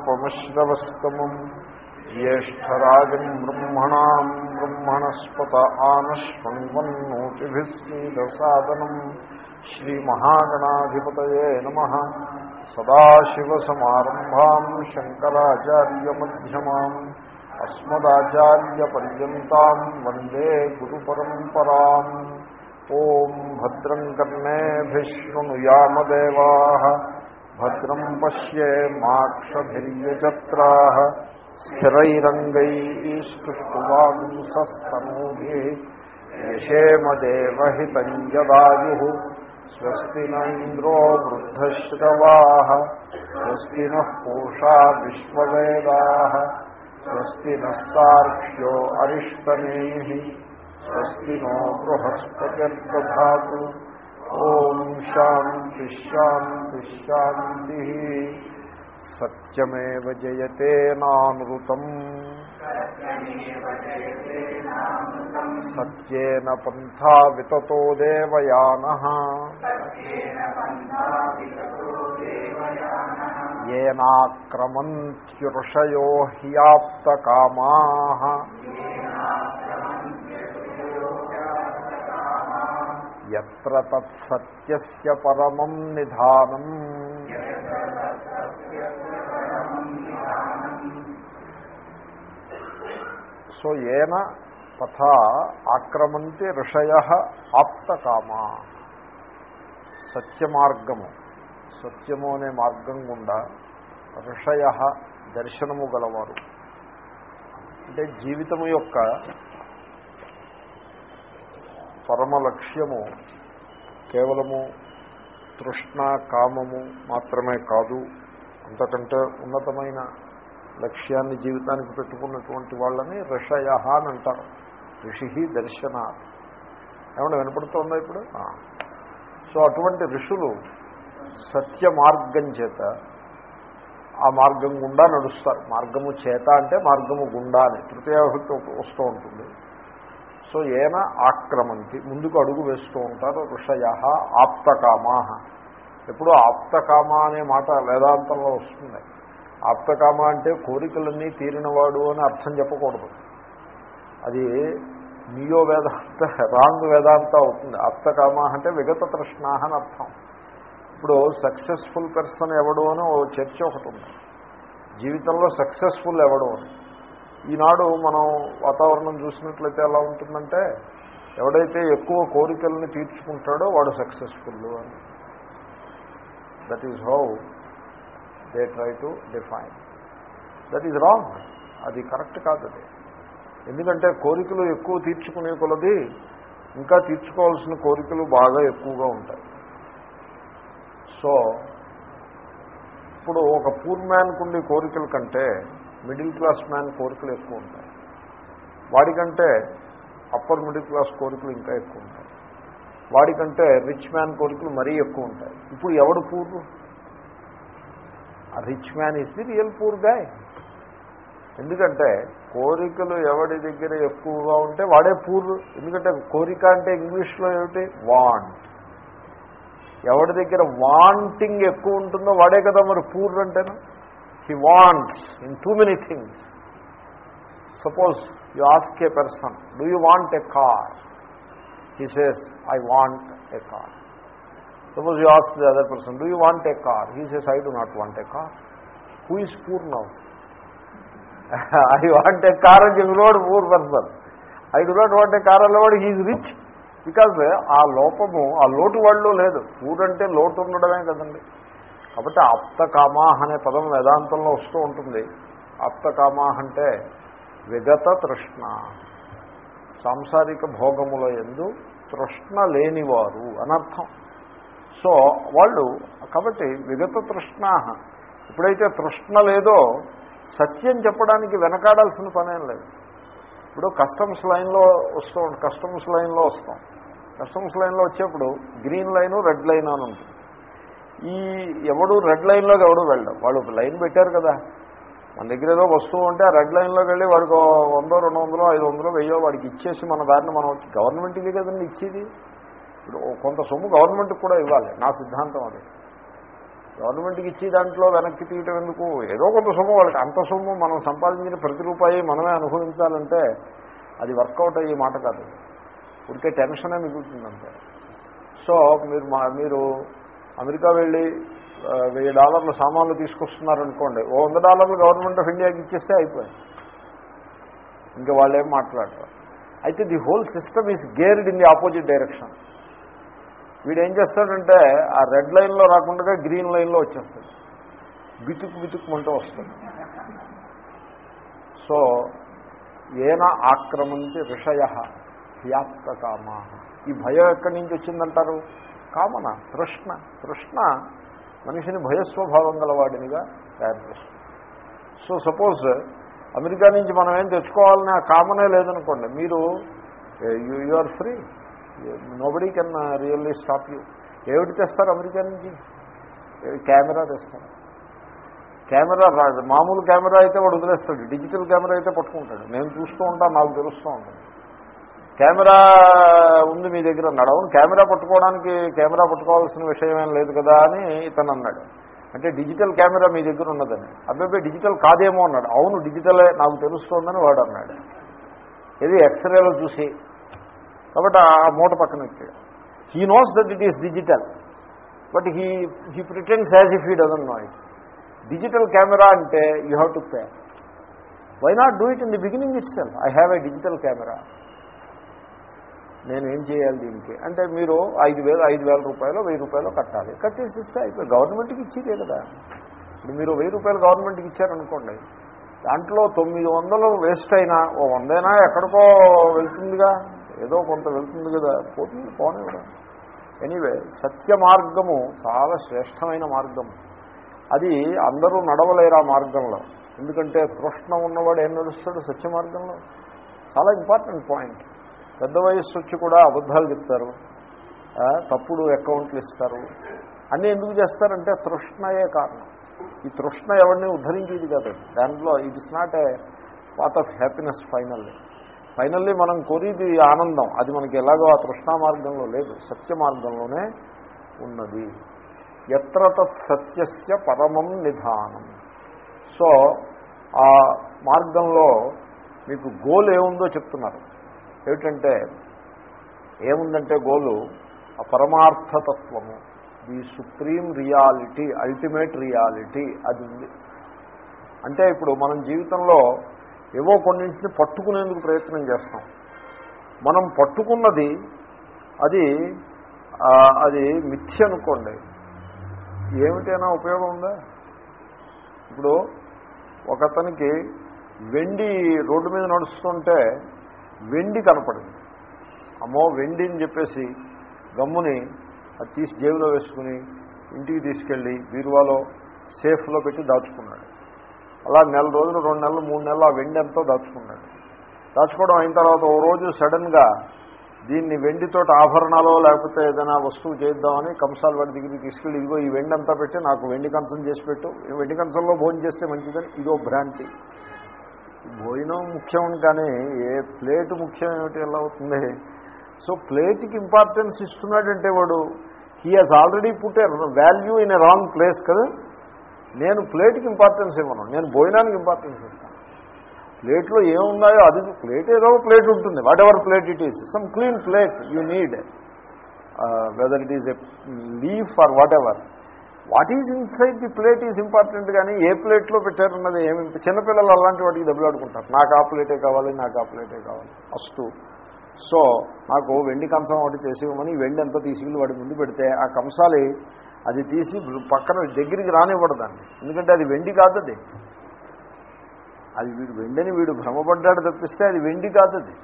కవీనాముపమశ్రవస్తమం జ్యేష్టరాజం బ్రహ్మణా బ్రహ్మణస్పత ఆనశ్వన్వన్నోతిభిస్సీదసాదనం శ్రీమహాగణాధిపతయే నమ సదాశివసమారంభాం అస్మదాచార్యపర్యంతం వందే గురు పరంపరా ఓం భద్రం కర్ణేభిశృణుయామదేవా భద్రం పశ్యేమాక్షభిర్యజత్రా స్థిరైరంగైస్తువాంసస్తనూభి యశేమదేవహితం యదాయు స్వస్తి న వృద్ధశ్రవా స్వస్తి నూషా విశ్వవేదా స్వస్తి నస్తాక్ష్యో అరిష్టనేమి స్వస్తి నో బృహస్పతిర్దధాతు ఓం శాంతి శాంతి శాంతి. సత్యమేవ జయతే నానృతం సత్యేన పంథా వితతో దేవయాన. ఏనాక్రమంత్యుషయో హ్యాప్తకామా ఎత్ర తత్సత్య పరమం నిధానం సో ఏన తథా ఆక్రమంతి ఋషయ ఆప్తకామా సత్యమార్గము సత్యము అనే మార్గం గుండా ఋషయ దర్శనము గలవారు అంటే జీవితము యొక్క పరమ లక్ష్యము కేవలము తృష్ణ కామము మాత్రమే కాదు. అంతకంటే ఉన్నతమైన లక్ష్యాన్ని జీవితానికి పెట్టుకున్నటువంటి వాళ్ళని ఋషయ అని అంటారు. ఋషి దర్శన ఏమన్నా వినపడుతుందా ఇప్పుడు? సో అటువంటి ఋషులు సత్య మార్గం చేత ఆ మార్గం గుండా నడుస్తారు. మార్గము చేత అంటే మార్గము గుండా అని తృతీయ వస్తూ ఉంటుంది. సో ఏన ఆక్రమంతి. ముందుకు అడుగు వేస్తూ ఉంటారు. ఋషయ ఆప్తకామా. ఎప్పుడు ఆప్తకామ అనే మాట వేదాంతంలో వస్తుంది. ఆప్తకామ అంటే కోరికలన్నీ తీరినవాడు అని అర్థం చెప్పకూడదు. అది నియో వేదాంత రాంగ్ వేదాంత అవుతుంది. ఆప్తకామ అంటే విగత తృష్ణ అని అర్థం. ఇప్పుడు సక్సెస్ఫుల్ పర్సన్ ఎవడు అని ఓ చర్చ ఒకటి ఉంది. జీవితంలో సక్సెస్ఫుల్ ఎవడు అని. ఈనాడు మనం వాతావరణం చూసినట్లయితే ఎలా ఉంటుందంటే ఎవడైతే ఎక్కువ కోరికల్ని తీర్చుకుంటాడో వాడు సక్సెస్ఫుల్ అని. That is how they try to define that is wrong అది కరెక్ట్ కాదు అది. ఎందుకంటే కోరికలు ఎక్కువ తీర్చుకునే కొలది ఇంకా తీర్చుకోవాల్సిన కోరికలు బాగా ఎక్కువగా ఉంటాయి. సో ఇప్పుడు ఒక పూర్ మ్యాన్కుండే కోరికల కంటే మిడిల్ క్లాస్ మ్యాన్ కోరికలు ఎక్కువ ఉంటాయి. వాడికంటే అప్పర్ మిడిల్ క్లాస్ కోరికలు ఇంకా ఎక్కువ ఉంటాయి. వాడికంటే రిచ్ మ్యాన్ కోరికలు మరీ ఎక్కువ ఉంటాయి. ఇప్పుడు ఎవడు poor a rich man is the real poor guy. ఎందుకంటే కోరికలు ఎవడి దగ్గర ఎక్కువగా ఉంటే వాడే పూర్ ఎందుకంటే కోరిక అంటే ఇంగ్లీష్లో ఏమిటి? వాంట్. ఎవడి దగ్గర వాంటింగ్ ఎక్కువ ఉంటుందో వాడే కదా మరి పూర్ అంటేనా he wants in too many things suppose you ask a person do you want a car he says I want a car suppose you ask the other person do you want a car he says I do not want a car who is poor now I want a car అని చెప్పినవాడు poor person I do not want a car అన్నవాడు he's rich because ఆ లోపము ఆ లోటు వాళ్ళు లేదు. ఊరంటే లోటు ఉండడమే కదండి. కాబట్టి ఆప్తకామాహ అనే పదం వేదాంతంలో వస్తూ ఉంటుంది. ఆప్తకామాహ అంటే విగత తృష్ణ. సాంసారిక భోగముల ఎందు తృష్ణ లేనివారు అనర్థం సో వాళ్ళు కాబట్టి విగత తృష్ణ ఎప్పుడైతే తృష్ణ లేదో సత్యం చెప్పడానికి వెనకాడాల్సిన పనేం లేదు. ఇప్పుడు కస్టమ్స్ లైన్లో వస్తూ కస్టమ్స్ లైన్లో వస్తాం. కస్టమ్స్ లైన్లో వచ్చేప్పుడు గ్రీన్ లైను రెడ్ లైన్ అని ఉంటుంది. ఈ ఎవడు రెడ్ లైన్లోకి ఎవడు వెళ్ళడం. వాళ్ళు లైన్ పెట్టారు కదా. మన దగ్గర ఏదో వస్తువు ఉంటే ఆ రెడ్ లైన్లోకి వెళ్ళి వాడికి వందో రెండు వందలు ఐదు వందలు వెయ్యో వాడికి ఇచ్చేసి మన దారిని మనం గవర్నమెంట్కి కదండి ఇచ్చేది? ఇప్పుడు కొంత సొమ్ము గవర్నమెంట్కి కూడా ఇవ్వాలి. నా సిద్ధాంతం అది. గవర్నమెంట్కి ఇచ్చి దాంట్లో వెనక్కి తీయటం ఎందుకు? ఏదో కొంత సొమ్ము వాళ్ళకి. అంత సొమ్ము మనం సంపాదించిన ప్రతి రూపాయి మనమే అనుభవించాలంటే అది వర్కౌట్ అయ్యే మాట కాదు. ఉడికే టెన్షనే మిగులుతుందంటే. సో మీరు మా మీరు అమెరికా వెళ్ళి వెయ్యి డాలర్ల సామాన్లు తీసుకొస్తున్నారనుకోండి ఓ వంద డాలర్లు గవర్నమెంట్ ఆఫ్ ఇండియాకి ఇచ్చేస్తే అయిపోయింది. ఇంకా వాళ్ళు ఏం మాట్లాడరు. అయితే the whole system is geared in the opposite direction. వీడు ఏం చేస్తాడంటే ఆ రెడ్ లైన్లో రాకుండా గ్రీన్ లైన్లో వచ్చేస్తాడు. బితుకు బితుకుమంటూ వస్తుంది సో ఏన ఆక్రమంతి ఋషయ వ్యాప్త కామా ఈ భయం ఎక్కడి నుంచి వచ్చిందంటారు? కామన తృష్ణ. తృష్ణ మనిషిని భయస్వభావం గలవాడినిగా తయారు చేస్తుంది సో సపోజ్ అమెరికా నుంచి మనం ఏం తెచ్చుకోవాలని ఆ కామనే లేదనుకోండి మీరు you are free. Nobody can really stop you. ఏమిటి తెస్తారు అమెరికా నుంచి? కెమెరా తెస్తారు. కెమెరా రాదు మామూలు కెమెరా అయితే వాడు వదిలేస్తాడు డిజిటల్ కెమెరా అయితే పట్టుకుంటాడు. నేను చూస్తూ ఉంటాను నాకు తెలుస్తూ ఉంటుంది. కెమెరా ఉంది మీ దగ్గర అన్నాడు అవును కెమెరా పట్టుకోవడానికి కెమెరా పట్టుకోవాల్సిన విషయం లేదు కదా అని ఇతను అన్నాడు. అంటే డిజిటల్ కెమెరా మీ దగ్గర ఉన్నదని. అబ్బాయి డిజిటల్ కాదేమో అన్నాడు. అవును డిజిటలే నాకు తెలుస్తోందని వాడు అన్నాడు. ఇది ఎక్స్రేలో చూసి. కాబట్టి ఆ మూట పక్కన పెట్టాడు. He knows that it is digital but he he pretends as if he doesn't know it digital camera అంటే you have to pay why not do it in the beginning itself I have a digital camera. నేను ఏం చేయాలి దీనికి? అంటే మీరు ఐదు వేలు ఐదు వేల రూపాయలు వెయ్యి రూపాయలు కట్టాలి. కట్టేసిస్తే అయిపోయి గవర్నమెంట్కి ఇచ్చేదే కదా. ఇప్పుడు మీరు వెయ్యి రూపాయలు గవర్నమెంట్కి ఇచ్చారనుకోండి దాంట్లో తొమ్మిది వందలు వేస్ట్ అయినా ఓ వందైనా ఎక్కడికో వెళ్తుందిగా. ఏదో కొంత వెళ్తుంది కదా. పోతుంది పోనీ కూడా. ఎనీవే సత్య మార్గము చాలా శ్రేష్టమైన మార్గం. అది అందరూ నడవలేరు ఆ మార్గంలో? ఎందుకంటే తృష్ణ ఉన్నవాడు ఏం నడుస్తాడు సత్య మార్గంలో? చాలా ఇంపార్టెంట్ పాయింట్ పెద్ద వయస్సు వచ్చి కూడా అబద్ధాలు చెప్తారు. తప్పుడు అకౌంట్లు ఇస్తారు. అన్నీ ఎందుకు చేస్తారంటే తృష్ణయే కారణం. ఈ తృష్ణ ఎవరిని ఉద్ధరించేది కాదు. దాంట్లో it is not a part of happiness finally finally మనం కోరిది ఆనందం. అది మనకి ఎలాగో ఆ తృష్ణా మార్గంలో లేదు. సత్య మార్గంలోనే ఉన్నది. ఎత్ర తత్ సత్యస్య పరమం నిధానం. సో ఆ మార్గంలో మీకు గోల్ ఏముందో చెప్తున్నారు. ఏమిటంటే ఏముందంటే గోలు? ఆ పరమార్థతత్వము. The supreme reality ultimate reality అది ఉంది. అంటే ఇప్పుడు మనం జీవితంలో ఏవో కొన్నింటిని పట్టుకునేందుకు ప్రయత్నం చేస్తాం. మనం పట్టుకున్నది అది అది మిథ్య అనుకోండి. ఏమిటైనా ఉపయోగం ఉందా? ఇప్పుడు ఒకతనికి వెండి రోడ్డు మీద నడుస్తుంటే వెండి కనపడింది. అమ్మో వెండి అని చెప్పేసి గమ్ముని అది తీసి జేబులో వేసుకుని ఇంటికి తీసుకెళ్ళి బీరువాలో సేఫ్లో పెట్టి దాచుకున్నాడు. అలా నెల రోజులు రెండు నెలలు మూడు నెలలు ఆ వెండి ఎంతో దాచుకున్నాడు. దాచుకోవడం అయిన తర్వాత ఓ రోజు సడన్గా దీన్ని వెండితోటి ఆభరణాలు లేకపోతే ఏదైనా వస్తువు చేద్దామని కంసాల వాడి దగ్గరికి తీసుకెళ్ళి ఇదిగో ఈ వెండి అంతా పెట్టి నాకు వెండి కంచం చేసి పెట్టు. ఈ వెండి కంచంలో భోజనం చేస్తే మంచిదని. ఇదో భ్రాంతి. భోజనం ముఖ్యం కానీ ఏ ప్లేట్ ముఖ్యం ఏమిటి ఎలా అవుతుంది? సో ప్లేట్కి ఇంపార్టెన్స్ ఇస్తున్నాడంటే వాడు he has already put a value in a wrong place కదా? నేను ప్లేట్కి ఇంపార్టెన్స్ ఇవ్వను నేను భోజనానికి ఇంపార్టెన్స్ ఇస్తాను. ప్లేట్లో ఏమున్నాయో అది ప్లేట్ ఏదో ప్లేట్ ఉంటుంది whatever plate it is some clean plate you need whether it is a leaf or whatever what is inside the plate is important కానీ ఏ ప్లేట్లో పెట్టారన్నది ఏమి చిన్నపిల్లలు అలాంటి వాటికి దెబ్బలాడుకుంటారు నాకు ఆ ప్లేటే కావాలి నాకు ఆ ప్లేటే కావాలి అస్తు. సో నాకు వెండి కంసం ఒకటి చేసి ఇవ్వమని వెండి ఎంత తీసుకెళ్ళి వాడి ముందు పెడితే ఆ కంసాలి అది తీసి పక్కన దగ్గరికి రానివ్వడదాన్ని ఎందుకంటే అది వెండి కాదు అది. వీడు వెండిని వీడు భ్రమపడ్డాడు తప్పిస్తే అది వెండి కాదు అది.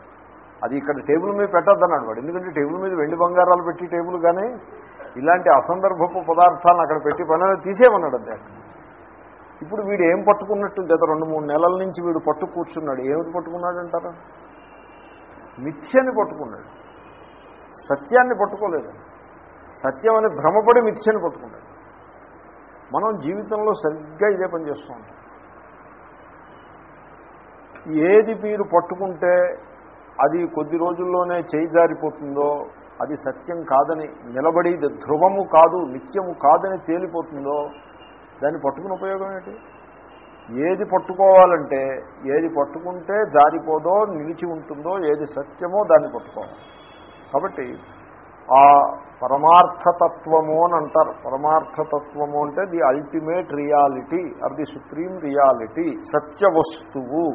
అది ఇక్కడ టేబుల్ మీద పెట్టద్దన్నాడు వాడు. ఎందుకంటే టేబుల్ మీద వెండి బంగారాలు పెట్టి టేబుల్ కానీ ఇలాంటి అసందర్భపు పదార్థాలను అక్కడ పెట్టి పని తీసేమన్నాడు అదే. ఇప్పుడు వీడు ఏం పట్టుకున్నట్టు గత రెండు మూడు నెలల నుంచి వీడు పట్టు కూర్చున్నాడు. ఏమిటి పట్టుకున్నాడు అంటారా మిథ్యని పట్టుకున్నాడు. సత్యాన్ని పట్టుకోలేదు. సత్యం అని భ్రమపడి మిథ్యని పట్టుకున్నాడు. మనం జీవితంలో సరిగ్గా ఇదే పనిచేస్తూ ఉంటాం. ఏది మీరు పట్టుకుంటే అది కొద్ది రోజుల్లోనే చేయి జారిపోతుందో అది సత్యం కాదని నిలబడి ధ్రువము కాదు నిత్యము కాదని తేలిపోతుందో దాన్ని పట్టుకుని ఉపయోగం ఏంటి? ఏది పట్టుకోవాలంటే ఏది పట్టుకుంటే జారిపోదో నిలిచి ఉంటుందో ఏది సత్యమో దాన్ని పట్టుకోవాలి. కాబట్టి ఆ పరమార్థతత్వము అని అంటారు. పరమార్థతత్వము అంటే the ultimate reality or the supreme reality సత్య వస్తువు.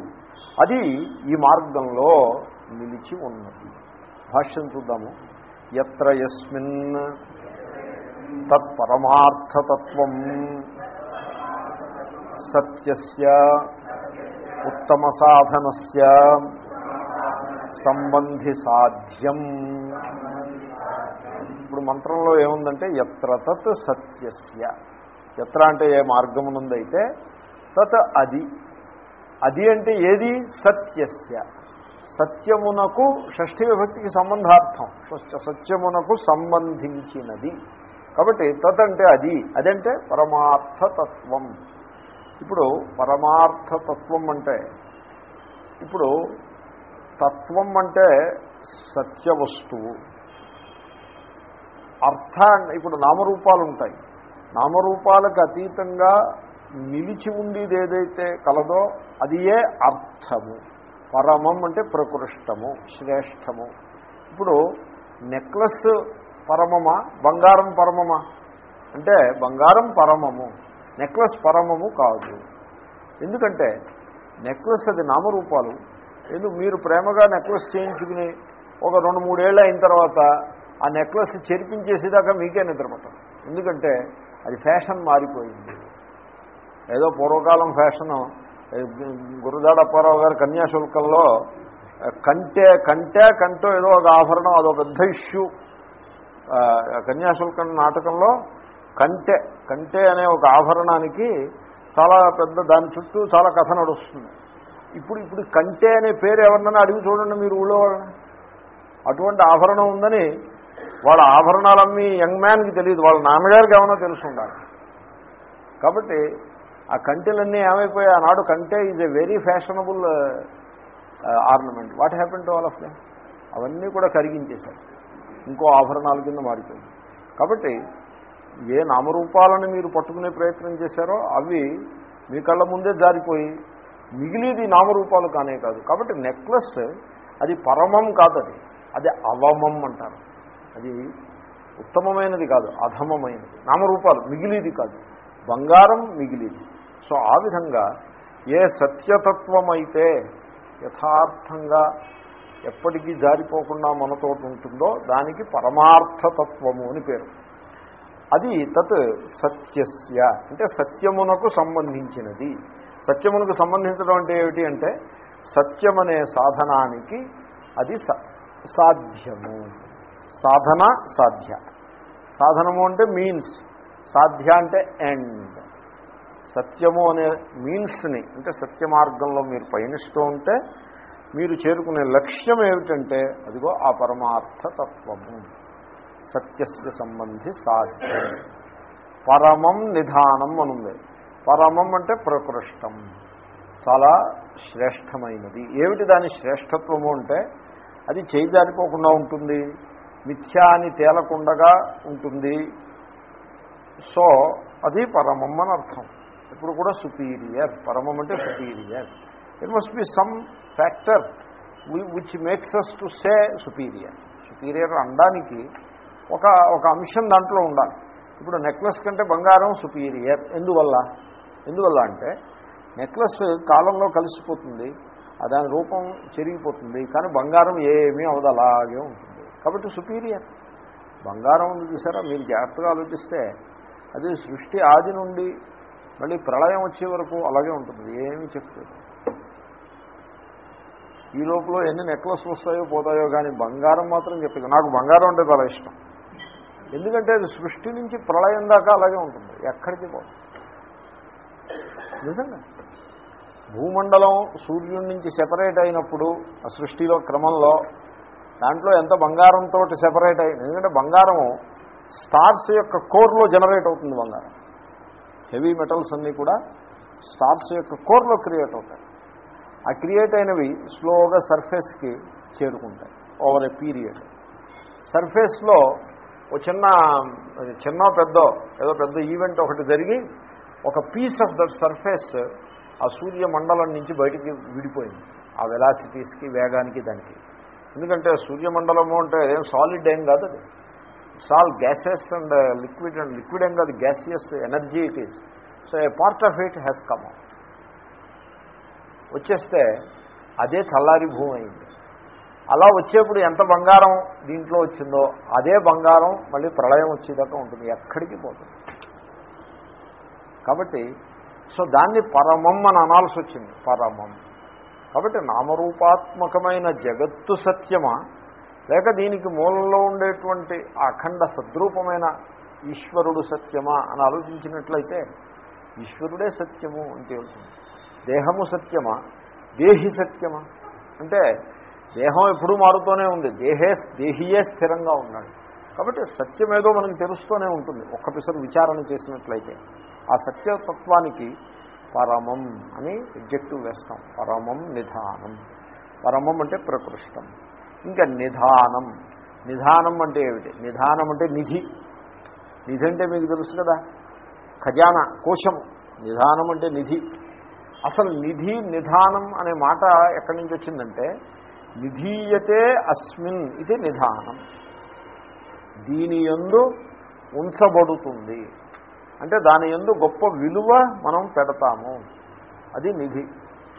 అది ఈ మార్గంలో నిలిచి ఉన్నది. భాష్యం చూద్దాము. ఎత్ర యస్మిన్ తత్పరమార్థతత్వం సత్యస్య ఉత్తమ సాధనస్య సంబంధి సాధ్యం ఇప్పుడు మంత్రంలో ఏముందంటే ఎత్ర తత్ సత్యస్య. ఎత్ర అంటే ఏ మార్గమునందైతే తత్ అది. అది అంటే ఏది? సత్యస్య. సత్యమునకు షష్ఠీ విభక్తికి సంబంధార్థం. సత్యమునకు సంబంధించినది. కాబట్టి తత్ అంటే అది. అదంటే పరమార్థతత్వం. ఇప్పుడు పరమార్థతత్వం అంటే ఇప్పుడు తత్వం అంటే సత్య వస్తువు అర్థ ఇప్పుడు నామరూపాలు ఉంటాయి నామరూపాలకు అతీతంగా నిలిచి ఉండేది ఏదైతే కలదో అది ఏ అర్థము. పరమం అంటే ప్రకృష్టము శ్రేష్టము. ఇప్పుడు నెక్లెస్ పరమమా బంగారం పరమమా? అంటే బంగారం పరమము నెక్లెస్ పరమము కాదు. ఎందుకంటే నెక్లెస్ అది నామరూపాలు. ఎందుకు మీరు ప్రేమగా నెక్లెస్ చేయించుకుని ఒక రెండు మూడేళ్ళు అయిన తర్వాత ఆ నెక్లెస్ చెరిపించేసేదాకా మీకే నిద్రపట్టదు. ఎందుకంటే అది ఫ్యాషన్ మారిపోయింది. ఏదో పూర్వకాలం ఫ్యాషను గురుదాడప్పారావు గారు కన్యాశుల్కంలో కంటే కంటే కంటో ఏదో ఒక ఆభరణం అదో పెద్ద ఇష్యూ. కన్యాశుల్కం నాటకంలో కంటే కంటే అనే ఒక ఆభరణానికి చాలా పెద్ద దాని చుట్టూ చాలా కథ నడుస్తుంది. ఇప్పుడు ఇప్పుడు కంటే అనే పేరు ఎవరినైనా అడిగి చూడండి మీరు ఊళ్ళో వాళ్ళని. అటువంటి ఆభరణం ఉందని వాళ్ళ ఆభరణాలమ్మి యంగ్ మ్యాన్కి తెలియదు వాళ్ళ నాన్నగారికి ఏమైనా తెలుసు ఉండాలి కాబట్టి ఆ కంటెలన్నీ ఏమైపోయాయి ఆనాడు కంటే is a very fashionable ornament what happen to all of them అవన్నీ కూడా కరిగించేశారు. ఇంకో ఆభరణాల కింద మారిపోయింది. కాబట్టి ఏ నామరూపాలను మీరు పట్టుకునే ప్రయత్నం చేశారో అవి మీ కళ్ళ ముందే జారిపోయి మిగిలిది నామరూపాలు కానే కాదు. కాబట్టి నెక్లెస్ అది పరమం కాదది. అది అది అవమం అంటారు. అది ఉత్తమమైనది కాదు అధమమైనది. నామరూపాలు మిగిలిది కాదు. బంగారం మిగిలిది. సో ఆ విధంగా ఏ సత్యతత్వమైతే యథార్థంగా ఎప్పటికీ జారిపోకుండా మనతో ఉంటుందో దానికి పరమార్థతత్వము అని పేరు. అది తత్ సత్యస్య. అంటే సత్యమునకు సంబంధించినది. సత్యమునకు సంబంధించడం అంటే ఏమిటి అంటే సత్యమనే సాధనానికి అది సాధ్యము. సాధన సాధ్య. సాధనము అంటే మీన్స్ సాధ్య అంటే ఎండ్ సత్యము అనే మీన్స్ని అంటే సత్య మార్గంలో మీరు పయనిస్తూ ఉంటే మీరు చేరుకునే లక్ష్యం ఏమిటంటే అదిగో ఆ పరమార్థ తత్వము. సత్యస్య సంబంధి సాధ్యం. పరమం నిధానం అనుంది. పరమం అంటే ప్రకృష్టం. చాలా శ్రేష్టమైనది. ఏమిటి దాని శ్రేష్టత్వము అంటే అది చేయజారిపోకుండా ఉంటుంది. మిథ్యా అని తేలకుండగా ఉంటుంది. సో అది పరమం అని అర్థం. ఇప్పుడు కూడా సుపీరియర్ పరమం అంటే superior it must be some factor which makes us to say superior superior అనడానికి ఒక ఒక అంశం దాంట్లో ఉండాలి. ఇప్పుడు నెక్లెస్ కంటే బంగారం సుపీరియర్ ఎందువల్ల? ఎందువల్ల అంటే నెక్లెస్ కాలంలో కలిసిపోతుంది. దాని రూపం చెరిగిపోతుంది. కానీ బంగారం ఏమీ అవదు అలాగే ఉంటుంది. కాబట్టి సుపీరియర్ బంగారం ఉంది చూసారా? మీరు జాగ్రత్తగా ఆలోచిస్తే అది సృష్టి ఆది నుండి మళ్ళీ ప్రళయం వచ్చే వరకు అలాగే ఉంటుంది. ఏమీ చెప్పలేదు. ఈ లోపల ఎన్ని నెక్లెస్ వస్తాయో పోతాయో కానీ బంగారం మాత్రం చెప్పేది నాకు బంగారం అంటే చాలా ఇష్టం. ఎందుకంటే అది సృష్టి నుంచి ప్రళయం దాకా అలాగే ఉంటుంది. ఎక్కడికి పోదు నిజంగా. భూమండలం సూర్యుడి నుంచి సెపరేట్ అయినప్పుడు ఆ సృష్టిలో క్రమంలో దాంట్లో ఎంత బంగారంతో సెపరేట్ అయింది ఎందుకంటే బంగారము స్టార్స్ యొక్క కోర్లో జనరేట్ అవుతుంది బంగారం. హెవీ మెటల్స్ అన్నీ కూడా స్టార్స్ యొక్క కోర్లో క్రియేట్ అవుతాయి. ఆ క్రియేట్ అయినవి స్లోగా సర్ఫేస్కి చేరుకుంటాయి ఓవర్ ఎ పీరియడ్. సర్ఫేస్లో ఒక చిన్న చిన్న పెద్ద ఏదో పెద్ద ఈవెంట్ ఒకటి జరిగి ఒక పీస్ ఆఫ్ దట్ సర్ఫేస్ ఆ సూర్య మండలం నుంచి బయటికి విడిపోయింది. ఆ వెలాసిటీస్కి వేగానికి దానికి. ఎందుకంటే సూర్యమండలము అంటే ఏం సాలిడ్ ఏం కాదు అది. It's all gases and liquid and liquid ఏం కాదు gaseous energy it is. So a part of it has come వచ్చేస్తే అదే చల్లారి భూమి అయింది. అలా వచ్చేప్పుడు ఎంత బంగారం దీంట్లో వచ్చిందో అదే బంగారం మళ్ళీ ప్రళయం వచ్చేదాకా ఉంటుంది ఎక్కడికి పోతుంది కాబట్టి సో దాన్ని పరమం అని అనాల్సి వచ్చింది పరమం. కాబట్టి నామరూపాత్మకమైన జగత్తు సత్యమా? లేక దీనికి మూలంలో ఉండేటువంటి అఖండ సద్రూపమైన ఈశ్వరుడు సత్యమా అని ఆలోచించినట్లయితే ఈశ్వరుడే సత్యము అని తేలుతుంది దేహము సత్యమా? దేహి సత్యమా? అంటే దేహం ఎప్పుడూ మారుతూనే ఉంది. దేహే దేహియే స్థిరంగా ఉన్నాడు. కాబట్టి సత్యమేదో మనకు తెలుస్తూనే ఉంటుంది. ఒక్క పిసరు విచారణ చేసినట్లయితే ఆ సత్యతత్వానికి పరమం అని ఎగ్జెక్టివ్ వేస్తాం. పరమం నిధానం. పరమం అంటే ప్రకృష్టం. ఇంకా నిధానం. నిధానం అంటే ఏమిటి? నిధానం అంటే నిధి. నిధి అంటే మీకు తెలుసు కదా? ఖజానా కోశము నిధానం అంటే నిధి. అసలు నిధి నిధానం అనే మాట ఎక్కడి నుంచి వచ్చిందంటే నిధీయతే అస్మిన్ ఇది నిధానం. దీని ఎందు ఉంచబడుతుంది. అంటే దాని ఎందు గొప్ప విలువ మనం పెడతాము. అది నిధి.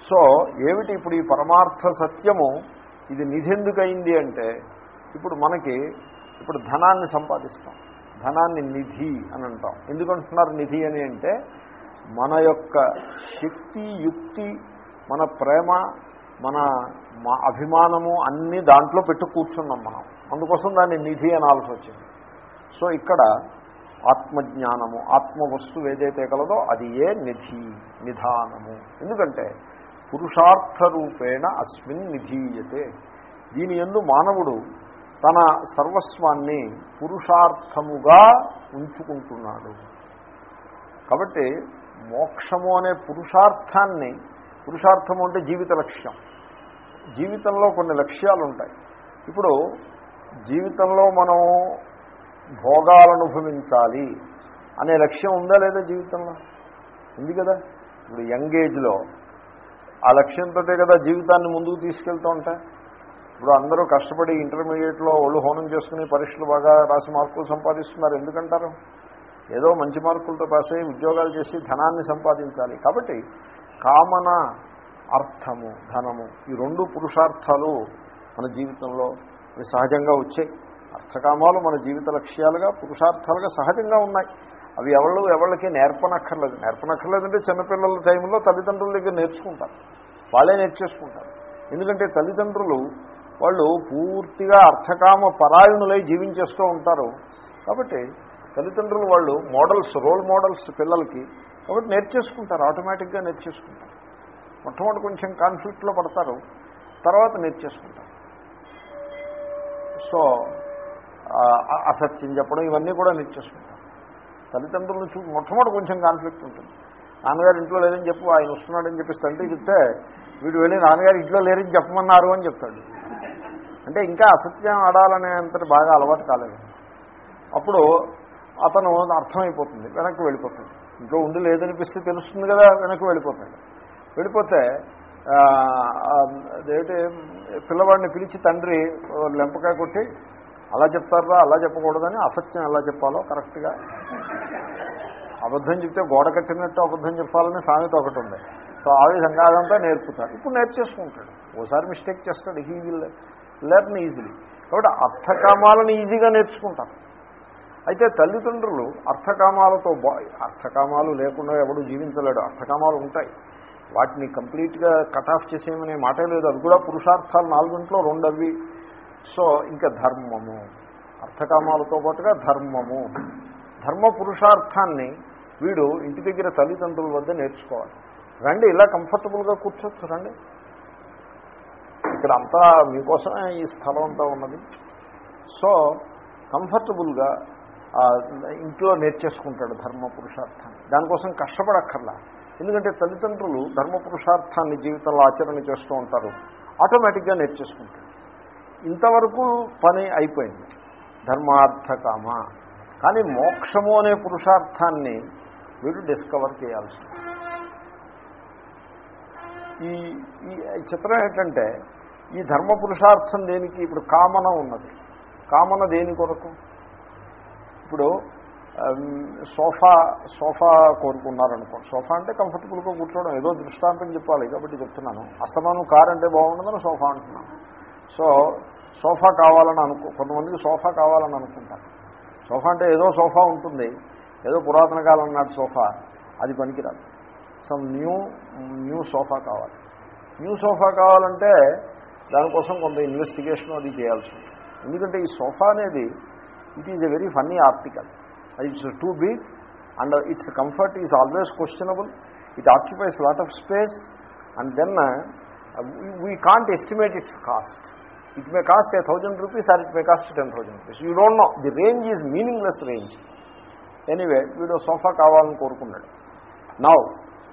సో ఏమిటి ఇప్పుడు ఈ పరమార్థ సత్యము? ఇది నిధెందుకయింది అంటే ఇప్పుడు మనకి ఇప్పుడు ధనాన్ని సంపాదిస్తాం. ధనాన్ని నిధి అని అంటాం. ఎందుకంటున్నారు నిధి అని అంటే మన యొక్క శక్తి యుక్తి మన ప్రేమ మన మా అభిమానము అన్నీ దాంట్లో పెట్టు కూర్చున్నాం మనం. అందుకోసం దాన్ని నిధి అనాల్సి వచ్చింది. సో ఇక్కడ ఆత్మజ్ఞానము ఆత్మవస్తువు ఏదైతే కలదో అది ఏ నిధి నిధానము. ఎందుకంటే పురుషార్థ రూపేణ అస్మిన్ నిధీయతే. దీని ఎందు మానవుడు తన సర్వస్వాన్ని పురుషార్థముగా ఉంచుకుంటున్నాడు. కాబట్టి మోక్షము అనే పురుషార్థాన్ని పురుషార్థము అంటే జీవిత లక్ష్యం. జీవితంలో కొన్ని లక్ష్యాలు ఉంటాయి ఇప్పుడు జీవితంలో మనం భోగాలు అనుభవించాలి అనే లక్ష్యం ఉందా లేదా జీవితంలో? ఉంది కదా. ఇప్పుడు యంగ్ ఏజ్లో ఆ లక్ష్యంతో కదా జీవితాన్ని ముందుకు తీసుకెళ్తూ ఉంటాయి. ఇప్పుడు అందరూ కష్టపడి ఇంటర్మీడియట్లో ఒళ్ళు హోనం చేసుకుని పరీక్షలు బాగా రాసి మార్కులు సంపాదిస్తున్నారు. ఎందుకంటారు? ఏదో మంచి మార్కులతో పాస్ అయ్యి ఉద్యోగాలు చేసి ధనాన్ని సంపాదించాలి. కాబట్టి కామన అర్థము ధనము ఈ రెండు పురుషార్థాలు మన జీవితంలో సహజంగా వచ్చాయి. అర్థకామాలు మన జీవిత లక్ష్యాలుగా పురుషార్థాలుగా సహజంగా ఉన్నాయి. అవి ఎవళ్ళు ఎవళ్ళకి నేర్పనక్కర్లేదు. నేర్పనక్కర్లేదంటే చిన్నపిల్లల టైంలో తల్లిదండ్రుల దగ్గర నేర్చుకుంటారు. వాళ్ళే నేర్చేసుకుంటారు. ఎందుకంటే తల్లిదండ్రులు వాళ్ళు పూర్తిగా అర్థకామ పరాయణులై జీవించేస్తూ ఉంటారు. కాబట్టి తల్లిదండ్రులు వాళ్ళు మోడల్స్ రోల్ మోడల్స్ పిల్లలకి కాబట్టి నేర్చేసుకుంటారు. ఆటోమేటిక్గా నేర్చేసుకుంటారు. మొట్టమొదటి కొంచెం కాన్ఫ్లిక్ట్లో పడతారు. తర్వాత నేర్చేసుకుంటారు. సో అసత్యం చెప్పడం ఇవన్నీ కూడా నేర్చేసుకుంటారు. తల్లిదండ్రులను చూ మొట్టమొదటి కొంచెం కాన్ఫ్లిక్ట్ ఉంటుంది. నాన్నగారు ఇంట్లో లేదని చెప్పు ఆయన వస్తున్నాడని చెప్పి తండ్రి చెప్తే వీడు వెళ్ళి నాన్నగారు ఇంట్లో లేరని చెప్పమన్నారు అని చెప్తాడు. అంటే ఇంకా అసత్యం ఆడాలనే అంతటి బాగా అలవాటు కాలేదు. అప్పుడు అతను అర్థమైపోతుంది వెనక్కి వెళ్ళిపోతుంది ఇంట్లో ఉండి లేదనిపిస్తే తెలుస్తుంది కదా వెనక్కి వెళ్ళిపోతాడు. వెళ్ళిపోతే అదేంటి పిల్లవాడిని పిలిచి తండ్రి లెంపకాయ కొట్టి అలా చెప్తారా అలా చెప్పకూడదని అసత్యం ఎలా చెప్పాలో కరెక్ట్గా అబద్ధం చెప్తే గోడ కట్టినట్టు అబద్ధం చెప్పాలని సామెత ఒకటి ఉంది. సో ఆ విధంగా అదంతా నేర్పుతాడు ఇప్పుడు నేర్చేసుకుంటాడు. ఓసారి మిస్టేక్ చేస్తాడు. హీ విల్ లెర్న్ ఈజీలీ కాబట్టి అర్థకామాలను ఈజీగా నేర్చుకుంటారు. అయితే తల్లిదండ్రులు అర్థకామాలతో బా అర్థకామాలు లేకుండా ఎవడు జీవించలేడు. అర్థకామాలు ఉంటాయి. వాటిని కంప్లీట్గా కట్ ఆఫ్ చేసేయమనే మాటే లేదు. అది కూడా పురుషార్థాలు నాలుగింట్లో రెండు అవి సో ఇంకా ధర్మము. అర్థకామాలతో పాటుగా ధర్మము. ధర్మ పురుషార్థాన్ని వీడు ఇంటి దగ్గర తల్లిదండ్రుల వద్ద నేర్చుకోవాలి. రండి ఇలా కంఫర్టబుల్గా కూర్చోవచ్చు రండి. ఇక్కడ అంతా మీకోసమే ఈ స్థలం అంతా ఉన్నది. సో కంఫర్టబుల్గా ఇంట్లో నేర్చేసుకుంటాడు ధర్మ పురుషార్థాన్ని. దానికోసం కష్టపడక్కర్లా. ఎందుకంటే తల్లిదండ్రులు ధర్మ పురుషార్థాన్ని జీవితంలో ఆచరణ చేస్తూ ఉంటారు. ఆటోమేటిక్గా నేర్చేసుకుంటాడు ఇంతవరకు పని అయిపోయింది. ధర్మార్థకామ. కానీ మోక్షము అనే పురుషార్థాన్ని వీడు డిస్కవర్ చేయాల్సి. ఈ ఈ చిత్రం ఏంటంటే ఈ ధర్మ పురుషార్థం దేనికి ఇప్పుడు కామన ఉన్నది. కామన దేని కొరకు? ఇప్పుడు సోఫా సోఫా కోరుకున్నారనుకోండి. సోఫా అంటే కంఫర్టబుల్గా కూర్చోవడం ఏదో దృష్టాంతం చెప్పాలి కాబట్టి చెప్తున్నాను. అస్తమానం కార్ అంటే బాగుండదని సోఫా అంటున్నాను. సో సోఫా కావాలని అనుకో కొంతమందికి సోఫా కావాలని అనుకుంటారు. సోఫా అంటే ఏదో సోఫా ఉంటుంది. ఏదో పురాతన కాలం నాటి సోఫా అది పనికిరాదు. సమ్ న్యూ న్యూ సోఫా కావాలి. న్యూ సోఫా కావాలంటే దానికోసం కొంత ఇన్వెస్టిగేషన్ అది చేయాల్సి ఉంటుంది. ఎందుకంటే ఈ సోఫా అనేది it is a very funny article it's too big and its comfort is always questionable it occupies lot of space and then we can't estimate its cost it may cost a thousand rupees or it may cost ten thousand rupees you don't know the range is meaningless range anyway వీడు sofa కావాలని కోరుకున్నాడు. Now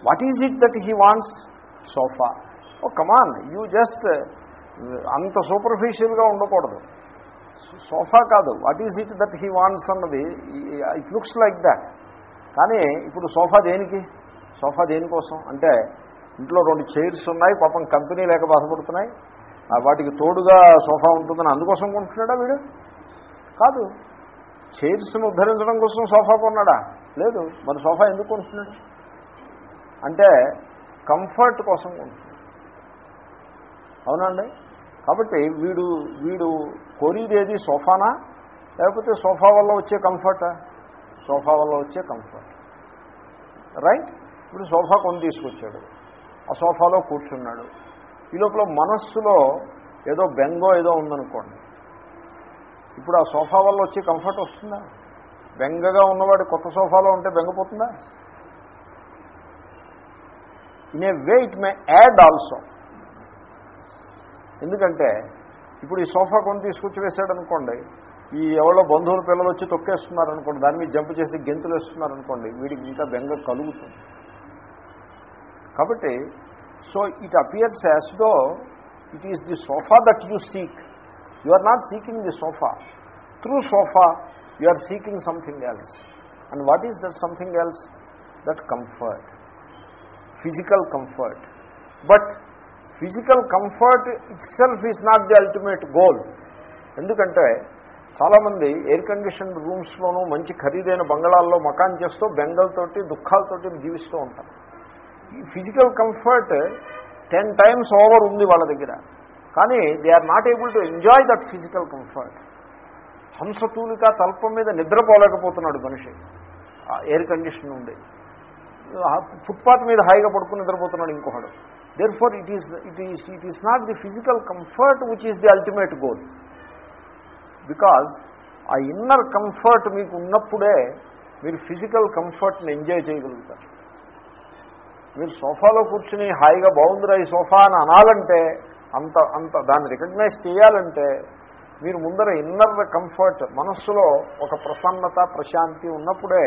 what is it that he wants sofa. Oh come on you just అంత సూపర్ఫిషియల్గా ఉండకూడదు. Sofa కాదు. What is it that he wants అన్నది it looks like that కానీ ఇప్పుడు సోఫా దేనికి? సోఫా దేనికోసం? అంటే ఇంట్లో రెండు చైర్స్ ఉన్నాయి పాపం కంపెనీ లేక బాధపడుతున్నాయి. వాటికి తోడుగా సోఫా ఉంటుందని అందుకోసం కొంటున్నాడా వీడు? కాదు. చైర్స్ను ఉద్ధరించడం కోసం సోఫా కొన్నాడా? లేదు. మరి సోఫా ఎందుకు కొంటున్నాడు అంటే కంఫర్ట్ కోసం కొంటున్నాడు అవునండి కాబట్టి వీడు వీడు కోరిదేది సోఫానా? లేకపోతే సోఫా వల్ల వచ్చే కంఫర్టా? సోఫా వల్ల వచ్చే కంఫర్ట్. రైట్? ఇప్పుడు సోఫా కొని తీసుకొచ్చాడు. ఆ సోఫాలో కూర్చున్నాడు. ఈ లోపల మనస్సులో ఏదో బెంగో ఏదో ఉందనుకోండి. ఇప్పుడు ఆ సోఫా వల్ల వచ్చే కంఫర్ట్ వస్తుందా? బెంగగా ఉన్నవాడు కొత్త సోఫాలో ఉంటే బెంగపోతుందా? In a way it may add also. ఎందుకంటే ఇప్పుడు ఈ సోఫా కొని తీసుకొచ్చి వేసాడు అనుకోండి ఈ ఎవరో బంధువుల పిల్లలు వచ్చి తొక్కేస్తున్నారు అనుకోండి దాని మీద జంప్ చేసి గెంతులు వేస్తున్నారు అనుకోండి వీడికి ఇంకా బెంగ కలుగుతుంది. కాబట్టి so it appears as though it is the sofa that you seek. You are not seeking the sofa through sofa you are seeking something else and what is that something else that comfort physical comfort but physical comfort itself is not the ultimate goal ఎందుకంటే చాలామంది air condition రూమ్స్లోనూ మంచి ఖరీదైన బంగళాల్లో మకాన్ చేస్తూ బెంగల్తోటి దుఃఖాలతోటి జీవిస్తూ ఉంటారు. ఈ physical comfort ten times over ఉంది వాళ్ళ దగ్గర. కానీ they are not able to enjoy that physical comfort హంసతూలిక తల్పం మీద నిద్రపోలేకపోతున్నాడు మనిషి. ఎయిర్ కండిషన్ ఉండి. ఫుట్పాత్ మీద హాయిగా పడుకుని నిద్రపోతున్నాడు ఇంకొకడు. Therefore it is it is it is not the physical comfort which is the ultimate goal because ఆ ఇన్నర్ కంఫర్ట్ మీకు ఉన్నప్పుడే మీరు ఫిజికల్ కంఫర్ట్ని ఎంజాయ్ చేయగలుగుతారు. మీరు సోఫాలో కూర్చుని హాయిగా బాగుందిరా ఈ సోఫా అని అనాలంటే అంత అంత దాన్ని రికగ్నైజ్ చేయాలంటే మీరు ముందర ఇన్నర్ కంఫర్ట్ మనస్సులో ఒక ప్రసన్నత ప్రశాంతి ఉన్నప్పుడే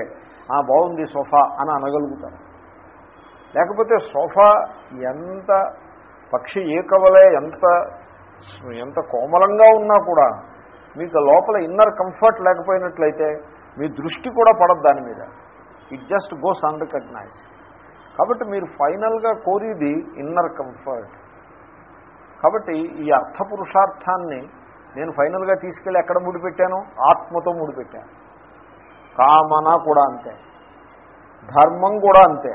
ఆ బాగుంది సోఫా అని అనగలుగుతారు. లేకపోతే సోఫా ఎంత పక్షి ఏకవలే ఎంత ఎంత కోమలంగా ఉన్నా కూడా మీకు లోపల ఇన్నర్ కంఫర్ట్ లేకపోయినట్లయితే మీ దృష్టి కూడా పడదు దాని మీద. ఇట్ జస్ట్ గోస్ అన్రికగ్నైజ్ కాబట్టి మీరు ఫైనల్గా కోరిది ఇన్నర్ కంఫర్ట్. కాబట్టి ఈ అర్థ పురుషార్థాన్ని నేను ఫైనల్గా తీసుకెళ్ళి ఎక్కడ ముడిపెట్టాను? ఆత్మతో ముడిపెట్టాను. కామన కూడా అంతే. ధర్మం కూడా అంతే.